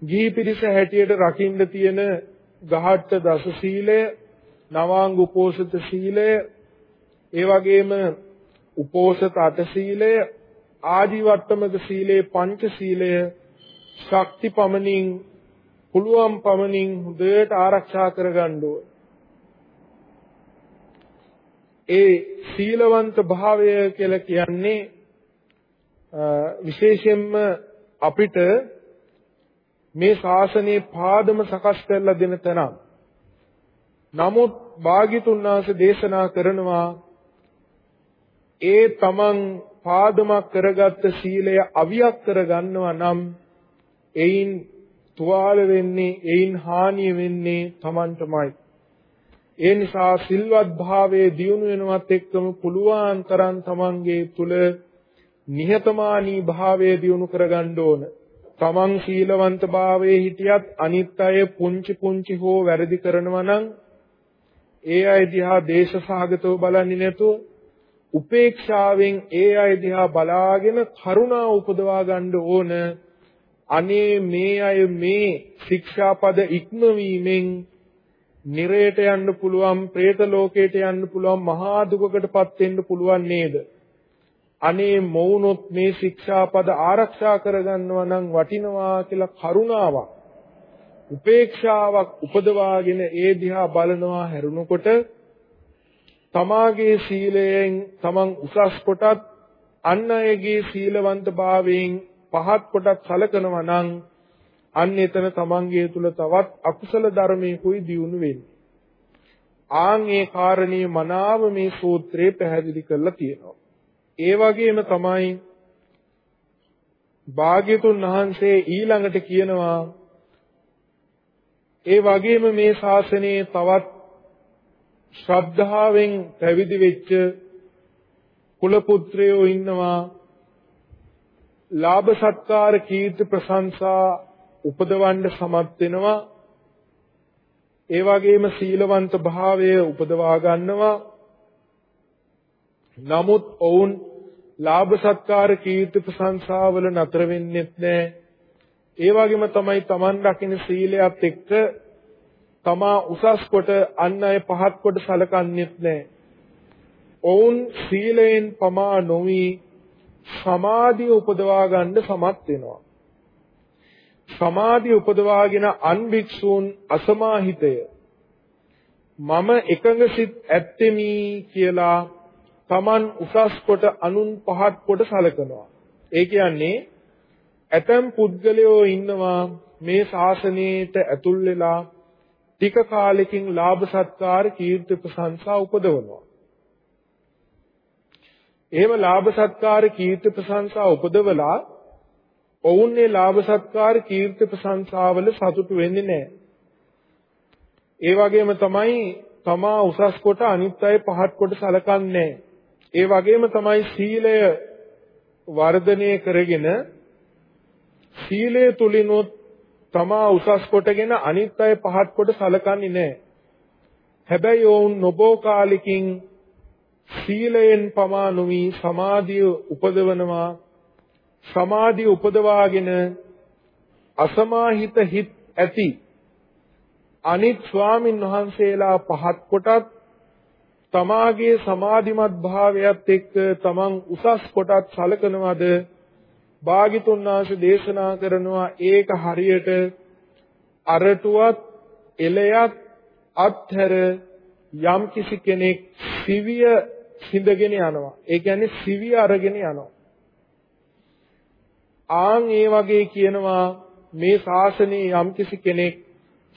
ගිහි පිරිස හැටියට රකින්න තියෙන ගහට්ට දස සීලය, නවාංග උපෝසත සීලය, ඒ වගේම උපෝසත අට සීලය ආජීවට්ටමක සීලය පංච සීලය ශක්ති පමණින් පුළුවන් පමණින් හොඳට ආරක්ෂා කරගන්න ඕන. ඒ සීලවන්ත භාවය කියලා කියන්නේ විශේෂයෙන්ම අපිට මේ ශාසනයේ පාදම සකස් කරලා දෙන තැන. නමුත් භාග්‍යතුන් වහන්සේ දේශනා කරනවා ඒ තමන් පාදමක් කරගත්ත සීලය අවියක් කරගන්නවා නම් එයින් තුවාල වෙන්නේ එයින් හානිය වෙන්නේ තමන්ටමයි. ඒ නිසා සිල්වත් භාවයේ දියුණු වෙනවත් එක්කම පුළුවන් තරම් තමන්ගේ තුල නිහතමානී භාවයේ දියුණු කරගන්න ඕන. තමන් සීලවන්ත භාවයේ හිටියත් අනිත් අය පුංචි පුංචි හෝ වැරදි කරනවා නම් ඒ අය දිහා දේශසහගතව බලන්නේ නැතුව උපේක්ෂාවෙන් ඒ අය දිහා බලාගෙන කරුණා උපදවා ගන්න ඕන. අනේ මේ අය මේ ශික්ෂාපද ඉක්මවීමෙන් නිරයට යන්න පුළුවන් പ്രേත ලෝකයට යන්න පුළුවන් මහා දුකකටපත් වෙන්න පුළුවන් නේද? අනේ මොවුනොත් මේ ශික්ෂාපද ආරක්ෂා කරගන්නවා නම් වටිනවා කියලා කරුණාවක් උපේක්ෂාවක් උපදවාගෙන ඒ දිහා බලනවා හැරුණකොට තමාගේ සීලයෙන් තමන් උසස් කොටත් අන් අයගේ සීලවන්තභාවයෙන් පහත් කොටත් සැලකනවා නම් අන්න එතන තමන්ගේ තුල තවත් අකුසල ධර්මයකුයි දියුණු වෙන්නේ. ආන් ඒ කාරණේ මනාව මේ සූත්‍රයේ පැහැදිලි කරලා තියෙනවා. ඒ වගේම තමයි භාග්‍යතුන් වහන්සේ ඊළඟට කියනවා ඒ වගේම මේ ශාසනයේ තවත් ශ්‍රද්ධාවෙන් පැවිදි වෙච්ච කුල පුත්‍රයෝ ඉන්නවා. ලාභ සත්කාර කීර්ති ප්‍රශංසා උපදවන්න සමත් වෙනවා. ඒ වගේම සීලවන්ත භාවය උපදවා ගන්නවා. නමුත් ඔවුන් ලාභ සත්කාර කීර්ති ප්‍රශංසාවල නතර වෙන්නේත් නැහැ ඒ වගේම තමයි Taman රකින්න සීලයත් එක්ක තමා උසස් කොට අන් අය පහත් කොට සලකන්නේත් නැහැ. ඔවුන් සීලයෙන් පමා නොවි සමාධිය උපදවා ගන්න සමත් වෙනවා. සමාධිය උපදවාගෙන අන් භික්ෂූන් අසමාහිතය මම එකඟ සිත් ඇත්තෙමි කියලා Taman උසස් කොට අනුන් පහත් කොට සලකනවා. ඒ කියන්නේ ඇතම් පුද්ගලයෝ ඉන්නවා මේ ශාසනයට ඇතුල් වෙලා ටික කාලෙකින් ලාභ සත්කාර කීර්ති ප්‍රශංසා උපදවනවා. එහෙම ලාභ සත්කාර කීර්ති ප්‍රශංසා උපදවලා ඔවුන්නේ ලාභ සත්කාර කීර්ති ප්‍රශංසාවල සතුටු වෙන්නේ නැහැ. ඒ වගේම තමයි තමා උසස් කොට අනිත් අය පහත් කොට සලකන්නේ ඒ වගේම තමයි සීලය වර්ධනය කරගෙන සීලය තුලිනුත් තමා උසස් කොටගෙන අනිත් අය පහත් කොට සලකන්නේ නැහැ. හැබැයි ඔවුන් නොබෝ කාලෙකින් සීලයෙන් පමා නොවි සමාධිය උපදවනවා සමාධිය උපදවාගෙන අසමාහිත හිත් ඇති අනිත් ස්වාමින් වහන්සේලා පහත් කොටත් තමාගේ සමාධිමත් භාවයත් එක්ක තමන් උසස් කොටත් සලකනවද භාගිතුන් වහන්සේ දේශනා කරනවා ඒක හරියට අරටුවත් එලයක් අත්හැර යම් කිසි කෙනෙක් සිවිය සිඳගෙන යනවා. ඒ කියන්නේ සිවිය අරගෙන යනවා. ආන් ඒ වගේ කියනවා මේ ශාසනයේ යම් කිසි කෙනෙක්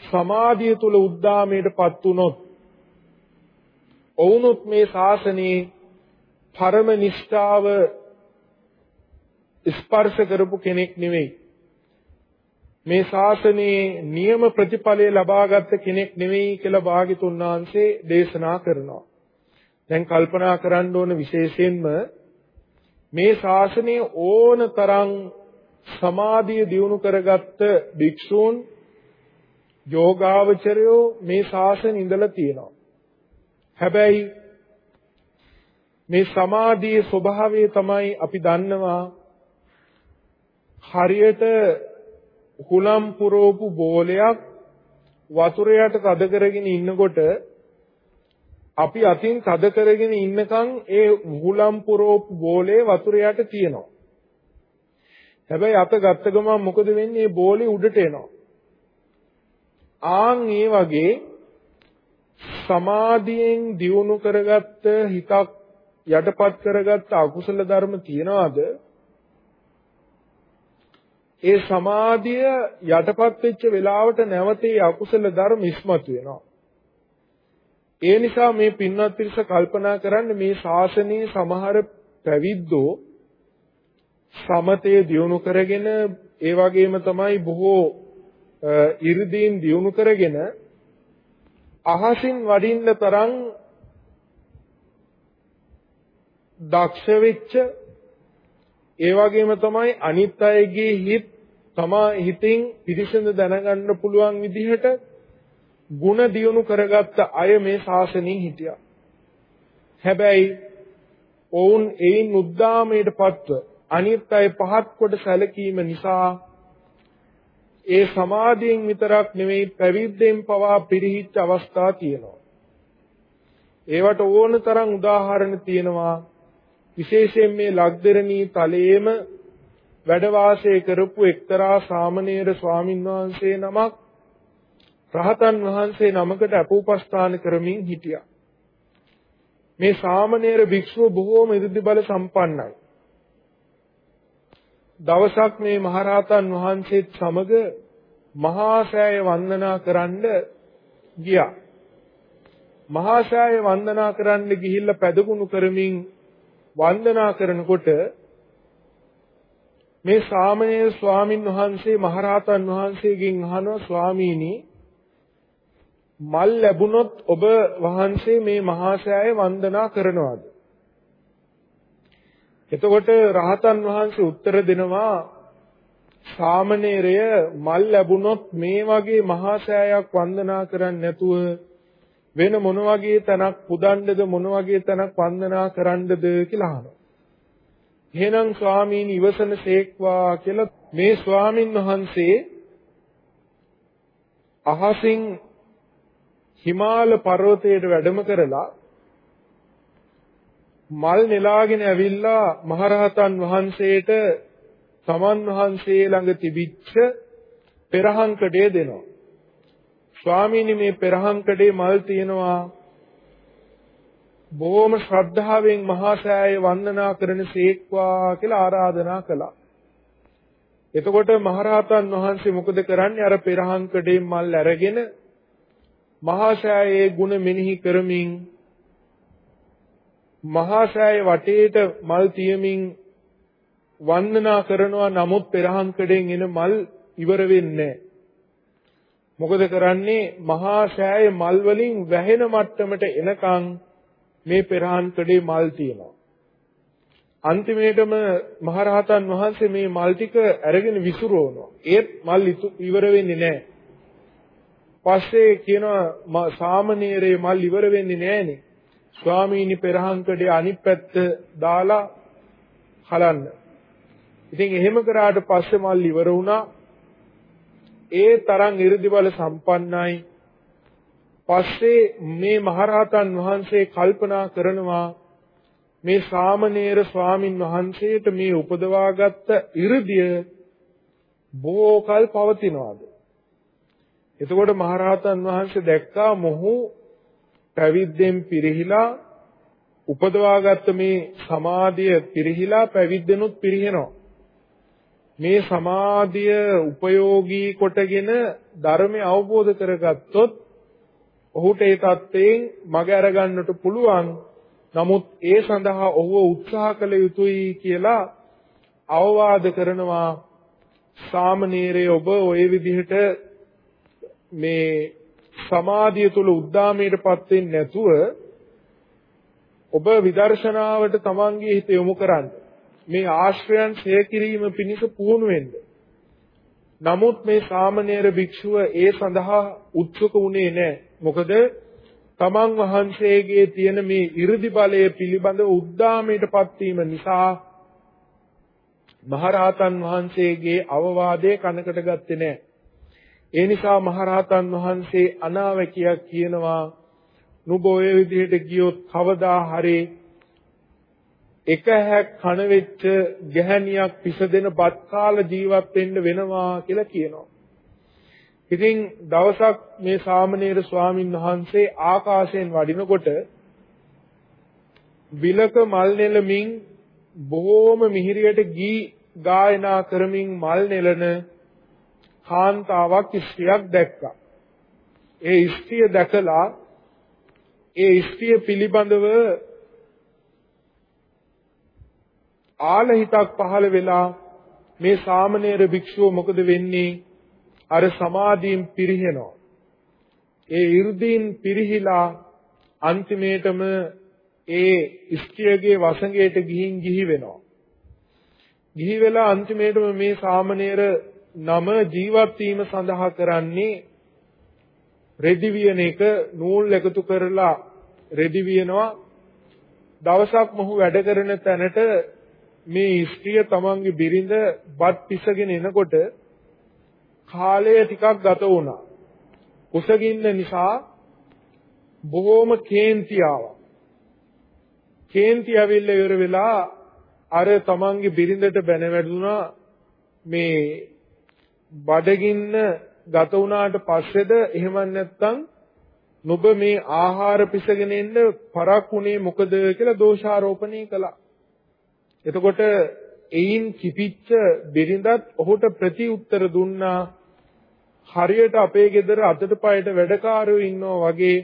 සමාධිය තුල උද්දාමයටපත් වුනොත් ඔවුනොත් මේ ශාසනයේ පරම නිෂ්ඨාව ස්පර්ශ කරපු කෙනෙක් නෙවෙයි. මේ ශාසනයේ නියම ප්‍රතිඵලය ලබාගත් කෙනෙක් නෙවෙයි කියලා භාග්‍යතුන් වහන්සේ දේශනා කරනවා. දැන් කල්පනා කරන්න ඕන විශේෂයෙන්ම මේ ශාසනයේ ඕන තරම් සමාධිය දියුණු කරගත්ත භික්ෂූන් යෝගාවචරයෝ මේ ශාසනය ඉඳලා තියෙනවා. හැබැයි මේ සමාධියේ ස්වභාවය තමයි අපි දන්නවා හරියට හුලම් පුරෝපු බෝලයක් වතුර යට තද කරගෙන ඉන්නකොට අපි අතින් තද කරගෙන ඉන්නකම් ඒ හුලම් පුරෝපු බෝලේ වතුර යට තියෙනවා. හැබැයි අත ගත්ත ගමන් මොකද වෙන්නේ? මේ බෝලේ උඩට එනවා. ආන් ඒ වගේ සමාධියෙන් දියුණු කරගත්ත හිතක් යටපත් කරගත්ත අකුසල ධර්ම තියනවාද? ඒ සමාධිය යටපත් වෙච්ච වෙලාවට නැවත ඒ අකුසල ධර්ම ඉස්මතු වෙනවා. ඒ නිසා මේ පින්වත් පිරිස කල්පනා කරන්න මේ ශාසනයේ සමහර පැවිද්දෝ සමතේ දියුණු කරගෙන ඒ වගේම තමයි බොහෝ 이르දීන් දියුණු කරගෙන අහසින් වඩින්න තරම් දක්ෂ වෙච්ච ඒ වගේම තමයි අනිත් අයගේ හිත තමා හිතින් පිරිසිඳ දැනගන්න පුළුවන් විදිහට ಗುಣ දියුණු කරගත්ත අය මේ ශාසනයේ හිටියා. හැබැයි ඔවුන් ඒයින් උද්දාමයට පත්ව අනිත් අය පහත් කොට සැලකීම නිසා ඒ සමාධියෙන් විතරක් නෙවෙයි පැවිද්දෙන් පවා පිරිහිච්ච අවස්ථා තියෙනවා. ඒවට ඕන තරම් උදාහරණ තියෙනවා. විශේෂයෙන් මේ ලක්දෙරණී තලයේම වැඩ වාසය කරපු එක්තරා සාමණේර ස්වාමින් වහන්සේ නමක් රහතන් වහන්සේ නමකට අපෝපස්ථාන කරමින් හිටියා. මේ සාමණේර භික්ෂුව බොහෝම ඉර්ධි බල සම්පන්නයි. දවසක් මේ මහරහතන් වහන්සේත් සමග මහා සෑය වන්දනා කරන්න ගියා. මහා සෑය වන්දනා කරන්න ගිහිල්ලා පැදගුණු කරමින් වන්දනා කරනකොට මේ සාමණේර ස්වාමින් වහන්සේ මහරහතන් වහන්සේගෙන් අහනවා ස්වාමීනි මල් ලැබුණොත් ඔබ වහන්සේ මේ මහා සෑය වන්දනා කරනවාද එතකොට රහතන් වහන්සේ උත්තර දෙනවා සාමණේරය මල් ලැබුණොත් මේ වගේ මහා සෑයක් වන්දනා කරන්නේ නැතුව වෙන මොන වගේ තැනක් පුදන්නද මොන වගේ තැනක් වන්දනා කරන්නද කියලා අහනවා. එහෙනම් ස්වාමීනි ඉවසන සේක්වා කියලා මේ ස්වාමින් වහන්සේ අහසින් හිමාල පර්වතයට වැඩම කරලා මල් නෙලාගෙන ඇවිල්ලා මහරහතන් වහන්සේට සමන් වහන්සේ ළඟ තිබිච්ච පෙරහංකඩය දෙනවා. ස්වාමීනි මේ පෙරහංකඩේ මල් තියෙනවා බොහොම ශ්‍රද්ධාවෙන් මහා සෑය වන්දනා කරන සේක්වා කියලා ආරාධනා කළා. එතකොට මහරහතන් වහන්සේ මොකද කරන්නේ අර පෙරහංකඩේ මල් අරගෙන මහා සෑයේ ගුණ මෙනෙහි කරමින් මහා සෑය වටේට මල් තියමින් වන්දනා කරනවා නමුත් පෙරහංකඩෙන් එන මල් ඉවර වෙන්නේ නැහැ. මොකද කරන්නේ මහා ශාය මල් වලින් වැහෙන මට්ටමට එනකන් මේ පෙරහන් කඩේ මල් තියෙනවා. අන්තිමේටම මහරහතන් වහන්සේ මේ මල් ටික අරගෙන විසිරවනවා. ඒත් මල් ඉවර වෙන්නේ නැහැ. පස්සේ කියනවා සාමණේරේ මල් ඉවර වෙන්නේ නැහනේ. ස්වාමීනි පෙරහන්කඩේ අනිත් පැත්ත දාලා හලන්න. ඉතින් එහෙම කරාට පස්සේ මල් ඉවර වුණා. ඒ තරම් 이르දිවල සම්පන්නයි. පස්සේ මේ මහරහතන් වහන්සේ කල්පනා කරනවා මේ සාමණේර ස්වාමින් වහන්සේට මේ උපදවාගත්ත 이르දිය බොහෝ කල් පවතිනවාද එතකොට මහරහතන් වහන්සේ දැක්කා මොහු පැවිද්දෙන් පිරිහිලා උපදවාගත්ත මේ සමාධිය පිරිහිලා පැවිද්දෙනුත් පිරිහෙනවා. මේ සමාධිය උපයෝගී කොටගෙන ධර්මය අවබෝධ කරගත්තොත් ඔහුට ඒ தත්ත්වයෙන් මග අරගන්නට පුළුවන්. නමුත් ඒ සඳහා ඔහුව උත්සාහ කළ යුතුයි කියලා අවවාද කරනවා සාමනීරය ඔබ ওই විදිහට මේ සමාධිය තුල උද්දාමයටපත් වෙන්නේ නැතුව ඔබ විදර්ශනාවට තමන්ගේ හිත යොමු කරන්න. මේ ආශ්‍රයන් ඡය කිරීම පිණිස පුහුණු වෙන්න. නමුත් මේ සාමණේර භික්ෂුව ඒ සඳහා උත්සුක වුණේ නැහැ. මොකද තමන් වහන්සේගේ තියෙන මේ 이르දි බලය පිළිබඳ උද්දාමයටපත් වීම නිසා මහරහතන් වහන්සේගේ අවවාදය කනකට ගත්තේ නැහැ. ඒ නිසා මහරහතන් වහන්සේ අනාවැකියක් කියනවා නුඹ ඔය විදිහට ගියොත් කවදා හරි එක හැක් කන වෙච්ච ගැහණියක් පිසදෙන බත් කාල ජීවත් වෙන්න වෙනවා කියලා කියනවා. ඉතින් දවසක් මේ සාමණේර ස්වාමින් වහන්සේ ආකාශයෙන් වඩිනකොට බිලක මල් නෙලමින් බොහෝම මිහිරියට ගී ගායනා කරමින් මල් නෙලන කාන්තාවක් ස්ත්‍රියක් දැක්කා. ඒ ස්ත්‍රිය දැකලා ඒ ස්ත්‍රිය පිළිබඳව ආලහිතක් පහළ වෙලා මේ සාමණේර භික්ෂුව මොකද වෙන්නේ? අර සමාධියෙන් පිරිහෙනවා. ඒ 이르දීන් පිරිහිලා අන්තිමේටම ඒ ස්ත්‍රියගේ වසඟයට ගිහින් ගිහි වෙනවා. ගිහි වෙලා අන්තිමේටම මේ සාමණේර නම ජීවත් වීම සඳහා කරන්නේ රෙදි වියන එක නූල් එකතු කරලා රෙදි වියනවා දවසක් මොහු වැඩ කරන තැනට මේ ස්ත්‍රිය තමන්ගේ බිරිඳ බත් පිසගෙන එනකොට කාලය ටිකක් ගත වුණා. කුසගින්න නිසා බොහෝම කේන්ති ආවා. කේන්ති ඇවිල්ලා ඉවර වෙලා අර තමන්ගේ බිරිඳට බැන වැදුනා මේ බඩගින්න ගත වුණාට පස්සේද එහෙම නැත්නම් නුඹ මේ ආහාර පිසගෙන එන්න පරක්ුණේ මොකද කියලා දෝෂාරෝපණය කළා. එතකොට එයින් කිපිච්ච බිරිඳත් ඔහුට ප්‍රති උත්තර දුන්නා හරියට අපේ ගෙදර අතට පයට වැඩකාරයෝ ඉන්නවා වගේ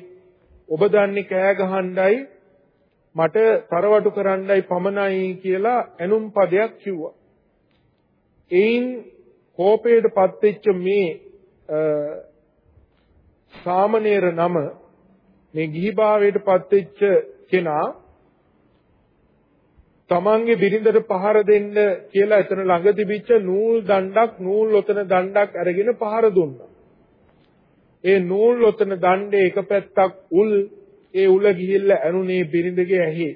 ඔබ දන්නේ කෑ ගහණ්ඩයි මට තරවටු කරන්නයි පමණයි කියලා ඇනුම් පදයක් කිව්වා. එයින් කෝපයට පත්වෙච්ච මේ සාමණේර නම මේ ගිහිභාවයට පත්වෙච්ච කෙනා තමන්ගේ බිරිඳට පහර දෙන්න කියලා එතන ළඟ තිබිච්ච නූල් දණ්ඩක් නූල් ඔතන දණ්ඩක් අරගෙන පහර දුන්නා. ඒ නූල් ඔතන දණ්ඩේ එක පැත්තක් උල් ඒ උල ගිහිල්ලා ඇනුනේ බිරිඳගේ ඇහි.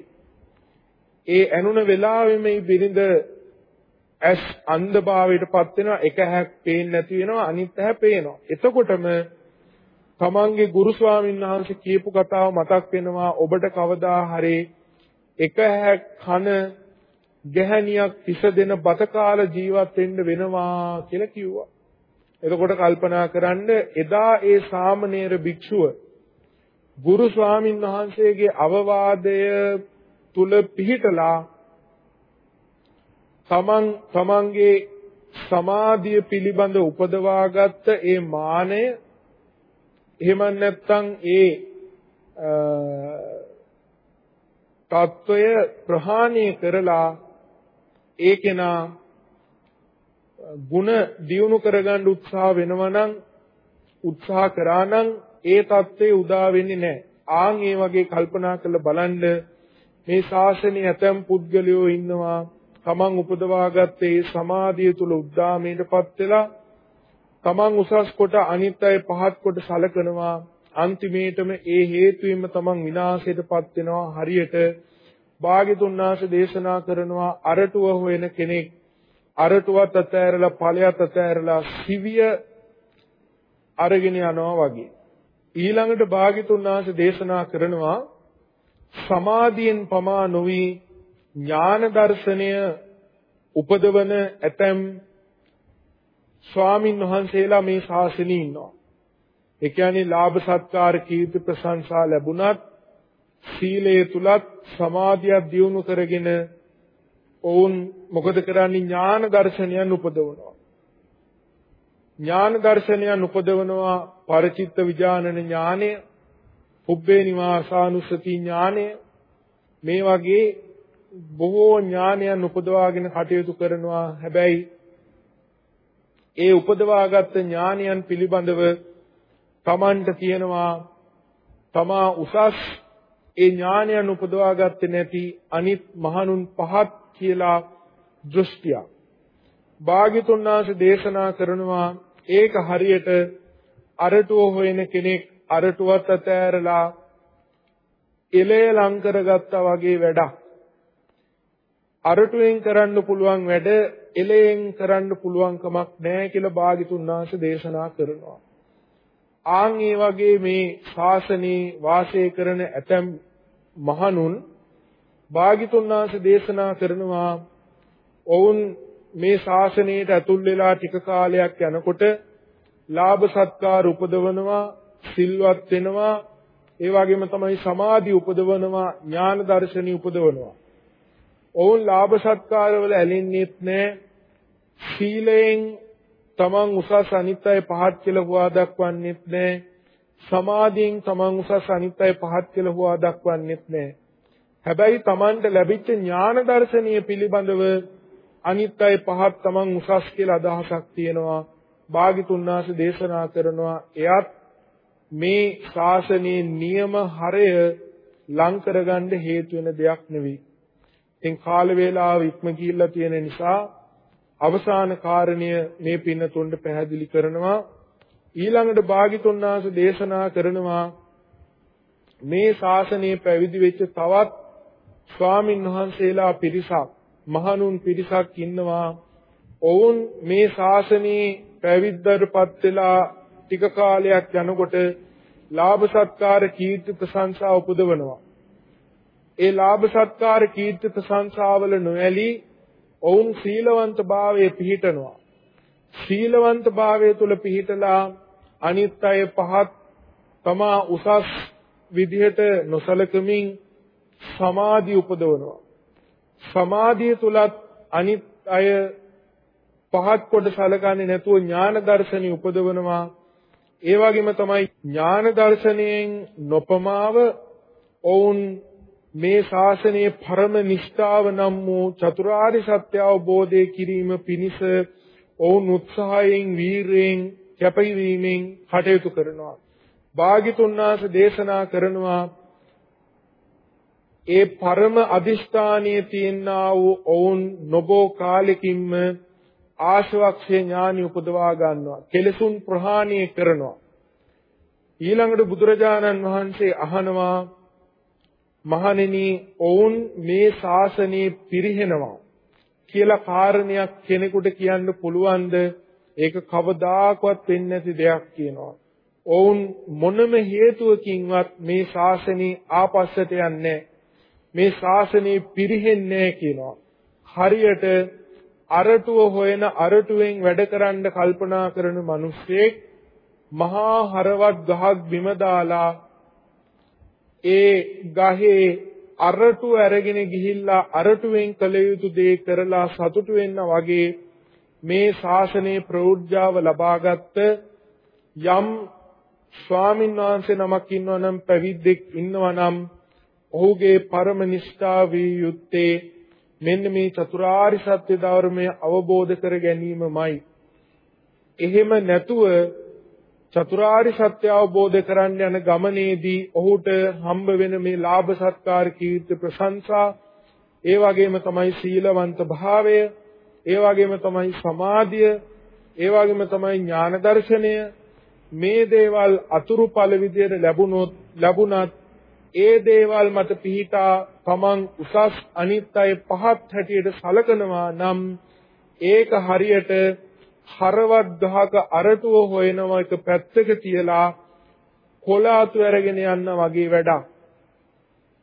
ඒ ඇනුන වෙලාවෙම මේ බිරිඳ ඇස් අන්ධභාවයටපත් වෙනවා එක ඇහක් පේන්නේ නැති වෙනවා අනිත් ඇහ පේනවා. එතකොටම තමන්ගේ ගුරු ස්වාමීන් වහන්සේ කියපු කතාව මතක් වෙනවා ඔබට කවදා හරි එක හැක් කන ගැහණියක් පිස දෙන බත කාල ජීවත් වෙන්න වෙනවා කියලා කිව්වා. එතකොට කල්පනා කරන්න එදා ඒ සාමණේර භික්ෂුව ගුරු ස්වාමින් වහන්සේගේ අවවාදය තුල පිහිටලා තමන් තමන්ගේ සමාධිය පිළිබඳ උපදවාගත්ත ඒ මානය එහෙම නැත්නම් ඒ තත්වය ප්‍රහාණය කරලා ඒ කෙනා ಗುಣ දියුණු කරගන්න උත්සාහ වෙනවනම් උත්සාහ කරානම් ඒ தත්ත්වේ උදා වෙන්නේ නැහැ. ආන් මේ වගේ කල්පනා කරලා බලන්න මේ ශාසනයේ ඇතම් පුද්ගලයෝ ඉන්නවා තමන් උපදවාගත්තේ ඒ සමාධිය තුල උද්දාමයටපත් වෙලා තමන් උසස් කොට අනිත් අය පහත් කොට සලකනවා. අන්තිමේටම ඒ හේතුවෙන්ම තමන් විනාශයටපත් වෙනවා. හරියට භාග්‍යතුන් වහන්සේ දේශනා කරනවා අරටුව හොයන කෙනෙක්. අරටුවත් අතෑරලා ඵලයක් අතෑරලා සිවිය අරගෙන යනවා වගේ. ඊළඟට භාග්‍යතුන් වහන්සේ දේශනා කරනවා සමාධියෙන් පමා නොවි ඥාන දර්ශනය උපදවන ඇතැම් ස්වාමින් වහන්සේලා මේ ශාසනයේ ඉන්නවා. ඒ කියන්නේ ලාභ සත්කාර කීර්ති ප්‍රශංසා ලැබුණත් සීලය තුලත් සමාධියක් දියුණු කරගෙන ඔවුන් මොකද කරන්නේ? ඥාන දර්ශනයන් උපදවනවා. ඥාන දර්ශනයන් උපදවනවා පරිචිත්ත විඥානන ඥානය පුබ්බේ නිවාසානුස්සති ඥානය. මේ වගේ බොහෝ ඥානයන් උපදවාගෙන කටයුතු කරනවා හැබැයි ඒ උපදවාගත් ඥානයන් පිළිබඳව තමන්ට තියෙනවා තමා උසස් ඒ ඥානයන් උපදවා ගත්තේ නැති අනිත් මහණුන් පහත් කියලා දෘෂ්ටිය. භාග්‍යතුන් වහන්සේ දේශනා කරනවා ඒක හරියට අරටුව හොයන කෙනෙක් අරටුවත් අතෑරලා එලය ලං කරගත්තා වගේ වැඩක්. අරටුවෙන් කරන්න පුළුවන් වැඩ එලයෙන් කරන්න පුළුවන් කමක් නැහැ කියලා භාග්‍යතුන් වහන්සේ දේශනා කරනවා. ආන් ඒ වගේ මේ ශාසනයේ වාසය කරන ඇතැම් මහණුන් භාගිතුන් වහන්සේ දේශනා කරනවා ඔවුන් මේ ශාසනයට ඇතුල් වෙලා ටික කාලයක් යනකොට ලාභ සත්කාර උපදවනවා සිල්වත් වෙනවා ඒ වගේම තමයි සමාධි උපදවනවා ඥාන දර්ශනි උපදවනවා ඔවුන් ලාභ සත්කාර වල ඇලෙන්නේත් නැහැ සීලයෙන් තමන් උසස් අනිත් අය පහත් කියලා හුවා දක්වන්නෙත් නැහැ සමාධියෙන් තමන් උසස් අනිත් අය පහත් කියලා හුවා දක්වන්නෙත් නැහැ හැබැයි තමන්ට ලැබිච්ච ඥාන දර්ශනීය පිළිබඳව අනිත් අය පහත් තමන් උසස් කියලා අදහසක් තියෙනවා. භාගිතුන් වහන්සේ දේශනා කරනවා එයත් මේ ශාසනයේ නියම හරය ලං කරගන්න හේතු වෙන දෙයක් නෙවෙයි. ඉතින් කාල වේලාව ඉක්ම ගිහිල්ලා තියෙන නිසා අවසාන කාරණය මේ පින්නතුන්ට පැහැදිලි කරනවා ඊළඟට භාගිතුන් වහන්සේ දේශනා කරනවා මේ ශාසනයේ පැවිදි වෙච්ච තවත් ස්වාමින් වහන්සේලා පිරිසක් මහණුන් පිරිසක් ඉන්නවා ඔවුන් මේ ශාසනයේ පැවිද්දටපත් වෙලා ටික කාලයක් යනකොට ලාභ සත්කාර කීර්ති ප්‍රශංසා උපදවනවා. ඒ ලාභ සත්කාර කීර්ති ප්‍රශංසාවල නොඇලී ඔවුන් සීලවන්ත භාවයේ පිහිටනවා. සීලවන්ත භාවයේ තුල පිහිටලා අනිත් අය පහත් තමා උසස් විදිහට නොසලකමින් සමාධි උපදවනවා. සමාධිය තුලත් අනිත් අය පහත් කොට සලකන්නේ නැතුව ඥාන දර්ශනي උපදවනවා. ඒ වගේම තමයි ඥාන දර්ශනයෙන් නොපමාව ඔවුන් මේ ශාසනයේ පරම නිෂ්ඨාව නම් වූ චතුරාර්ය සත්‍ය අවබෝධය කිරීම පිණිස ඔවුන් උත්සාහයෙන් වීරයෙන් කැපවීමෙන් කටයුතු කරනවා. භාග්‍යතුන් වහන්සේ දේශනා කරනවා ඒ පරම අදිෂ්ඨානයේ තියෙනා වූ ඔවුන් නොබෝ කාලෙකින්ම ආශවක්ෂේ ඥානි උපදවා ගන්නවා. කෙලසුන් ප්‍රහාණය කරනවා. ඊළඟට බුදුරජාණන් වහන්සේ අහනවා මහණෙනි ඔවුන් මේ ශාසනයේ පිරිහෙනවා කියලා කාරණයක් කෙනෙකුට කියන්න පුළුවන්ද? ඒක කවදාකවත් වෙන්නේ නැති දෙයක් කියනවා. ඔවුන් මොනම හේතුවකින්වත් මේ ශාසනය ආපස්සට යන්නේ මේ ශාසනය පිරිහෙන්නේ කියනවා. හරියට අරටුව හොයන අරටුවෙන් වැඩ කරන්න කල්පනා කරන මිනිස්සෙක් මහා හරවත් ගහක් බිම දාලා ඒ ගහේ අරටු අරගෙන ගිහිල්ලා අරටුවෙන් කළ යුතු දේ කරලා සතුටු වෙන්න වගේ මේ ශාසනයේ ප්‍රෞಢ්‍යාව ලබාගත්ත යම් ස්වාමින් වහන්සේ නමක් ඉන්නවා නම් පැවිද්දෙක් ඉන්නවා නම් ඔහුගේ පරම නිෂ්ඨා වී යුත්තේ මෙන්න මේ චතුරාර්ය සත්‍ය ධර්මය අවබෝධ කර ගැනීමමයි. එහෙම නැතුව චතුරාර්ය සත්‍ය අවබෝධ කරන්න යන ගමනේදී ඔහුට හම්බ වෙන මේ ලාභ සත්කාර කීර්ති ප්‍රශංසා ඒ වගේම තමයි සීලවන්ත භාවය ඒ වගේම තමයි සමාධිය ඒ වගේම තමයි ඥාන දර්ශනය. මේ දේවල් අතුරු ඵල විදියට ලැබුණොත් ලැබුණත් ඒ දේවල් මත පිහිටා තමන් උසස් අනිත් අය පහත් හැටියට සලකනවා නම් ඒක හරියට හරවත් ගහක අරටුව හොයනවා එක පැත්තක තියලා කොලාතු අරගෙන යන්න වගේ වැඩක්.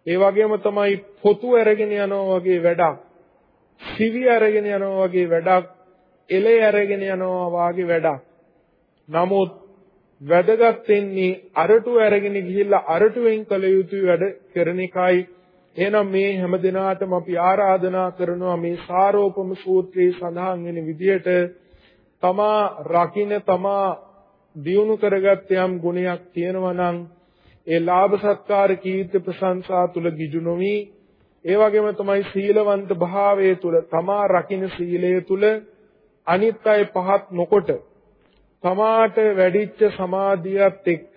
ඒ වගේම තමයි පොතු අරගෙන යනවා වගේ වැඩක්. සිවි අරගෙන යනවා වගේ වැඩක්. එලේ අරගෙන යනවා වගේ වැඩක්. නමුත් වැදගත් වෙන්නේ අරටුව අරගෙන ගිහිල්ලා අරටුවෙන් කළ යුතු වැඩ කරන එකයි එහෙනම් මේ හැම දිනාටම අපි ආරාධනා කරනවා මේ සාරෝපම සූත්‍රයේ සඳහන් වෙන විදිහට තමා රකින්න තමා දියුණු කරගත් යම් ගුණයක් තියෙනවා නම් ඒ ලාභ සත්කාර කීර්ති ප්‍රශංසා තුල ගිජු නොවි. ඒ වගේම තමයි සීලවන්ත භාවයේ තුල තමා රකින්න සීලය තුල අනිත් අය පහත් නොකොට තමාට වැඩිච්ච සමාධියත් එක්ක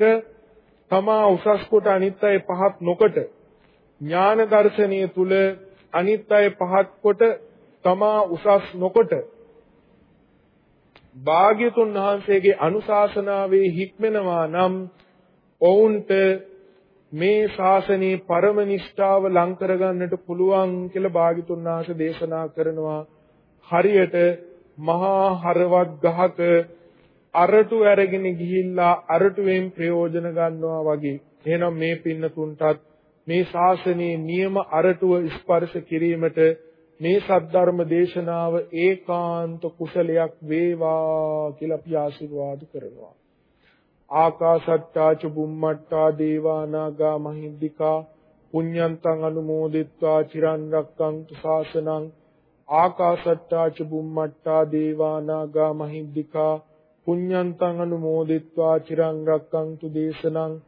තමා උසස් කොට අනිත් අය පහත් නොකොට ඥාන දර්ශනීය තුල අනිත් අය පහත් කොට තමා උසස් නොකොට භාග්‍යතුන් වහන්සේගේ අනුශාසනාවේ හික්මෙනවා නම් ඔවුන්ට මේ ශාසනයේ පරම නිෂ්ඨාව ලං කරගන්නට පුළුවන් කියලා භාග්‍යතුන් වහන්සේ දේශනා කරනවා හරියට මහා හරවත් ගහක අරටු අරගෙන ගිහිල්ලා අරටුවෙන් ප්‍රයෝජන ගන්නවා වගේ. එහෙනම් මේ පින්නතුන්ටත් මේ ශාසනයේ නියම අරටුව ස්පර්ශ කිරීමට මේ සද්ධර්ම දේශනාව ඒකාන්ත කුසලයක් වේවා කියලා අපි ආශිර්වාද කරනවා. ආකාශට්ටා චුම්මට්ටා දේවානාගා මහිද්దికා පුඤ්ඤන්තං අනුමෝදිත්වා චිරන් රක්කන්තු ශාසනං ආකාශට්ටා චුම්මට්ටා දේවානාගා මහිද්దికා පුඤ්ඤන්තං අනුමෝදිත්වා චිරන් රක්කන්තු දේශනං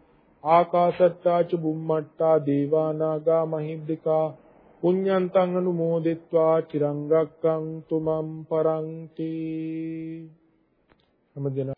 ආකාශට්ටා චුම්මට්ටා දේවානාගා මහිද්దికා පුඤ්ඤන්තං අනුමෝදිත්වා චිරන් රක්කන්තු මම් පරන්ති. හැමදෙනා